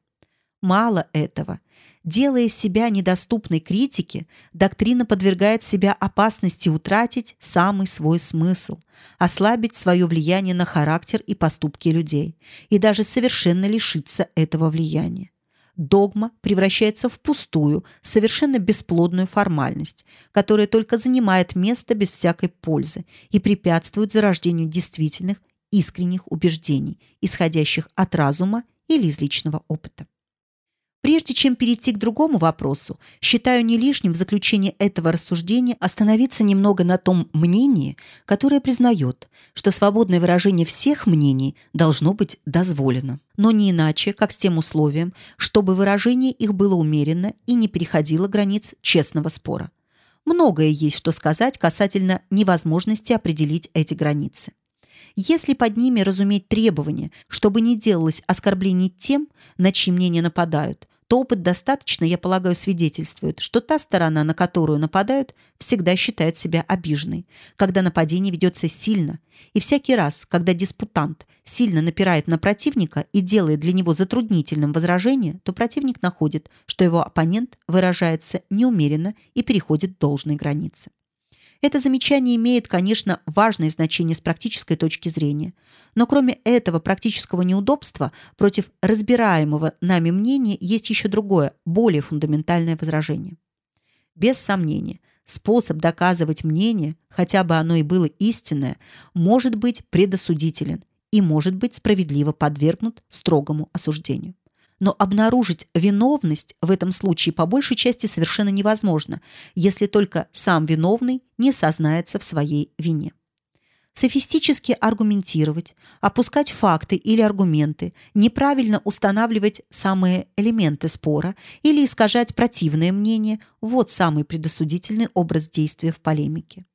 Мало этого. Делая себя недоступной критике, доктрина подвергает себя опасности утратить самый свой смысл, ослабить свое влияние на характер и поступки людей и даже совершенно лишиться этого влияния. Догма превращается в пустую, совершенно бесплодную формальность, которая только занимает место без всякой пользы и препятствует зарождению действительных, искренних убеждений, исходящих от разума или из личного опыта. Прежде чем перейти к другому вопросу, считаю не лишним в заключении этого рассуждения остановиться немного на том мнении, которое признает, что свободное выражение всех мнений должно быть дозволено, но не иначе, как с тем условием, чтобы выражение их было умеренно и не переходило границ честного спора. Многое есть что сказать касательно невозможности определить эти границы. Если под ними разуметь требование, чтобы не делалось оскорблений тем, на чьи мнения нападают, то опыт достаточно, я полагаю, свидетельствует, что та сторона, на которую нападают, всегда считает себя обиженной, когда нападение ведется сильно. И всякий раз, когда диспутант сильно напирает на противника и делает для него затруднительным возражение, то противник находит, что его оппонент выражается неумеренно и переходит должные границы. Это замечание имеет, конечно, важное значение с практической точки зрения. Но кроме этого практического неудобства против разбираемого нами мнения есть еще другое, более фундаментальное возражение. Без сомнения, способ доказывать мнение, хотя бы оно и было истинное, может быть предосудителен и может быть справедливо подвергнут строгому осуждению но обнаружить виновность в этом случае по большей части совершенно невозможно, если только сам виновный не сознается в своей вине. Софистически аргументировать, опускать факты или аргументы, неправильно устанавливать самые элементы спора или искажать противное мнение – вот самый предосудительный образ действия в полемике.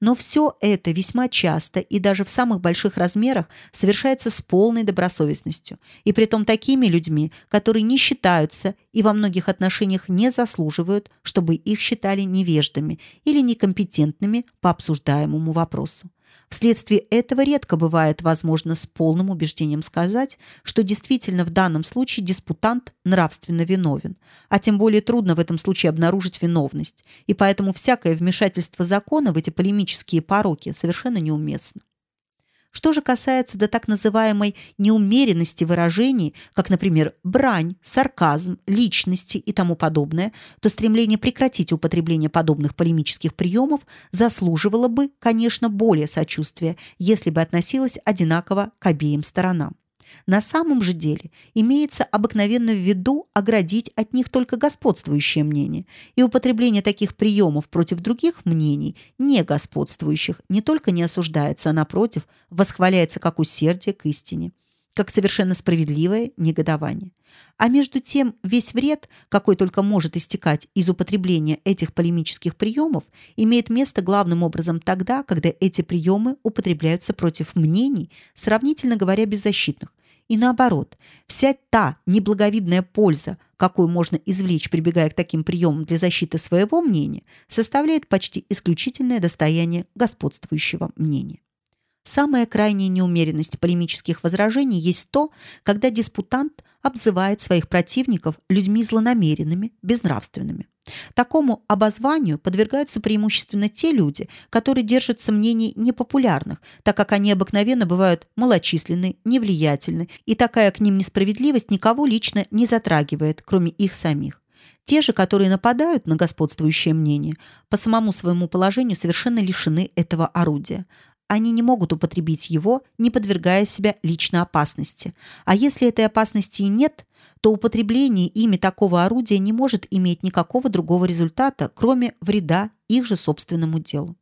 Но все это весьма часто и даже в самых больших размерах совершается с полной добросовестностью, и притом такими людьми, которые не считаются и во многих отношениях не заслуживают, чтобы их считали невеждами или некомпетентными по обсуждаемому вопросу. Вследствие этого редко бывает возможно с полным убеждением сказать, что действительно в данном случае диспутант нравственно виновен, а тем более трудно в этом случае обнаружить виновность, и поэтому всякое вмешательство закона в эти полемические пороки совершенно неуместно. Что же касается до так называемой неумеренности выражений, как, например, брань, сарказм, личности и тому подобное, то стремление прекратить употребление подобных полемических приемов заслуживало бы, конечно, более сочувствия, если бы относилось одинаково к обеим сторонам. На самом же деле имеется обыкновенно в виду оградить от них только господствующее мнение, и употребление таких приемов против других мнений, не господствующих, не только не осуждается, а напротив, восхваляется как усердие к истине как совершенно справедливое негодование. А между тем весь вред, какой только может истекать из употребления этих полемических приемов, имеет место главным образом тогда, когда эти приемы употребляются против мнений, сравнительно говоря, беззащитных, и наоборот, вся та неблаговидная польза, какую можно извлечь, прибегая к таким приемам для защиты своего мнения, составляет почти исключительное достояние господствующего мнения. Самая крайняя неумеренность полемических возражений есть то, когда диспутант обзывает своих противников людьми злонамеренными, безнравственными. Такому обозванию подвергаются преимущественно те люди, которые держатся мнений непопулярных, так как они обыкновенно бывают малочисленны, невлиятельны, и такая к ним несправедливость никого лично не затрагивает, кроме их самих. Те же, которые нападают на господствующее мнение, по самому своему положению совершенно лишены этого орудия они не могут употребить его, не подвергая себя лично опасности. А если этой опасности и нет, то употребление ими такого орудия не может иметь никакого другого результата, кроме вреда их же собственному делу.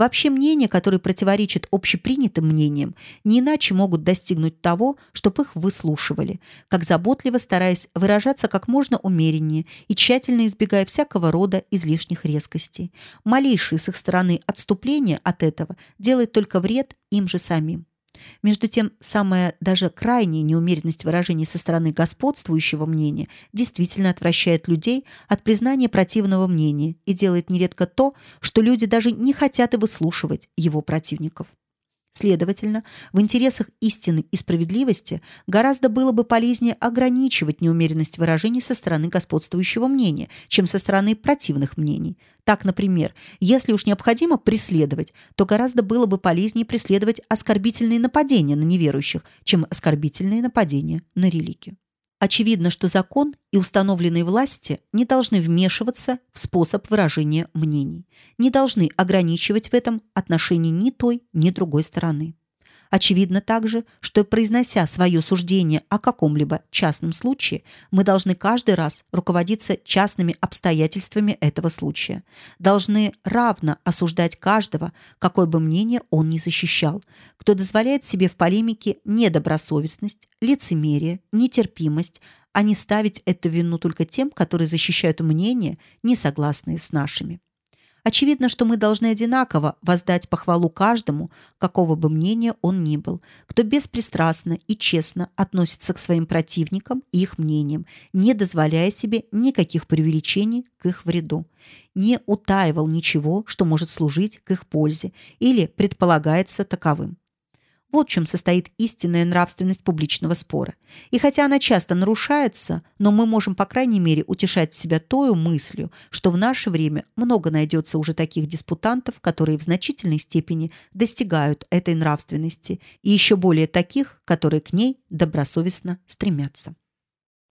Вообще мнения, которые противоречат общепринятым мнениям, не иначе могут достигнуть того, чтобы их выслушивали, как заботливо стараясь выражаться как можно умереннее и тщательно избегая всякого рода излишних резкостей. Малейшее с их стороны отступление от этого делает только вред им же самим. Между тем, самая даже крайняя неумеренность выражений со стороны господствующего мнения действительно отвращает людей от признания противного мнения и делает нередко то, что люди даже не хотят и выслушивать его противников. Следовательно, в интересах истины и справедливости гораздо было бы полезнее ограничивать неумеренность выражений со стороны господствующего мнения, чем со стороны противных мнений. Так, например, если уж необходимо преследовать, то гораздо было бы полезнее преследовать оскорбительные нападения на неверующих, чем оскорбительные нападения на религию. Очевидно, что закон и установленные власти не должны вмешиваться в способ выражения мнений, не должны ограничивать в этом отношении ни той, ни другой стороны. Очевидно также, что произнося свое суждение о каком-либо частном случае, мы должны каждый раз руководиться частными обстоятельствами этого случая. Должны равно осуждать каждого, какое бы мнение он ни защищал, кто дозволяет себе в полемике недобросовестность, лицемерие, нетерпимость, а не ставить эту вину только тем, которые защищают мнения, не согласные с нашими. Очевидно, что мы должны одинаково воздать похвалу каждому, какого бы мнения он ни был, кто беспристрастно и честно относится к своим противникам и их мнениям, не дозволяя себе никаких преувеличений к их вреду, не утаивал ничего, что может служить к их пользе или предполагается таковым. Вот в чем состоит истинная нравственность публичного спора. И хотя она часто нарушается, но мы можем, по крайней мере, утешать себя той мыслью, что в наше время много найдется уже таких диспутантов, которые в значительной степени достигают этой нравственности, и еще более таких, которые к ней добросовестно стремятся.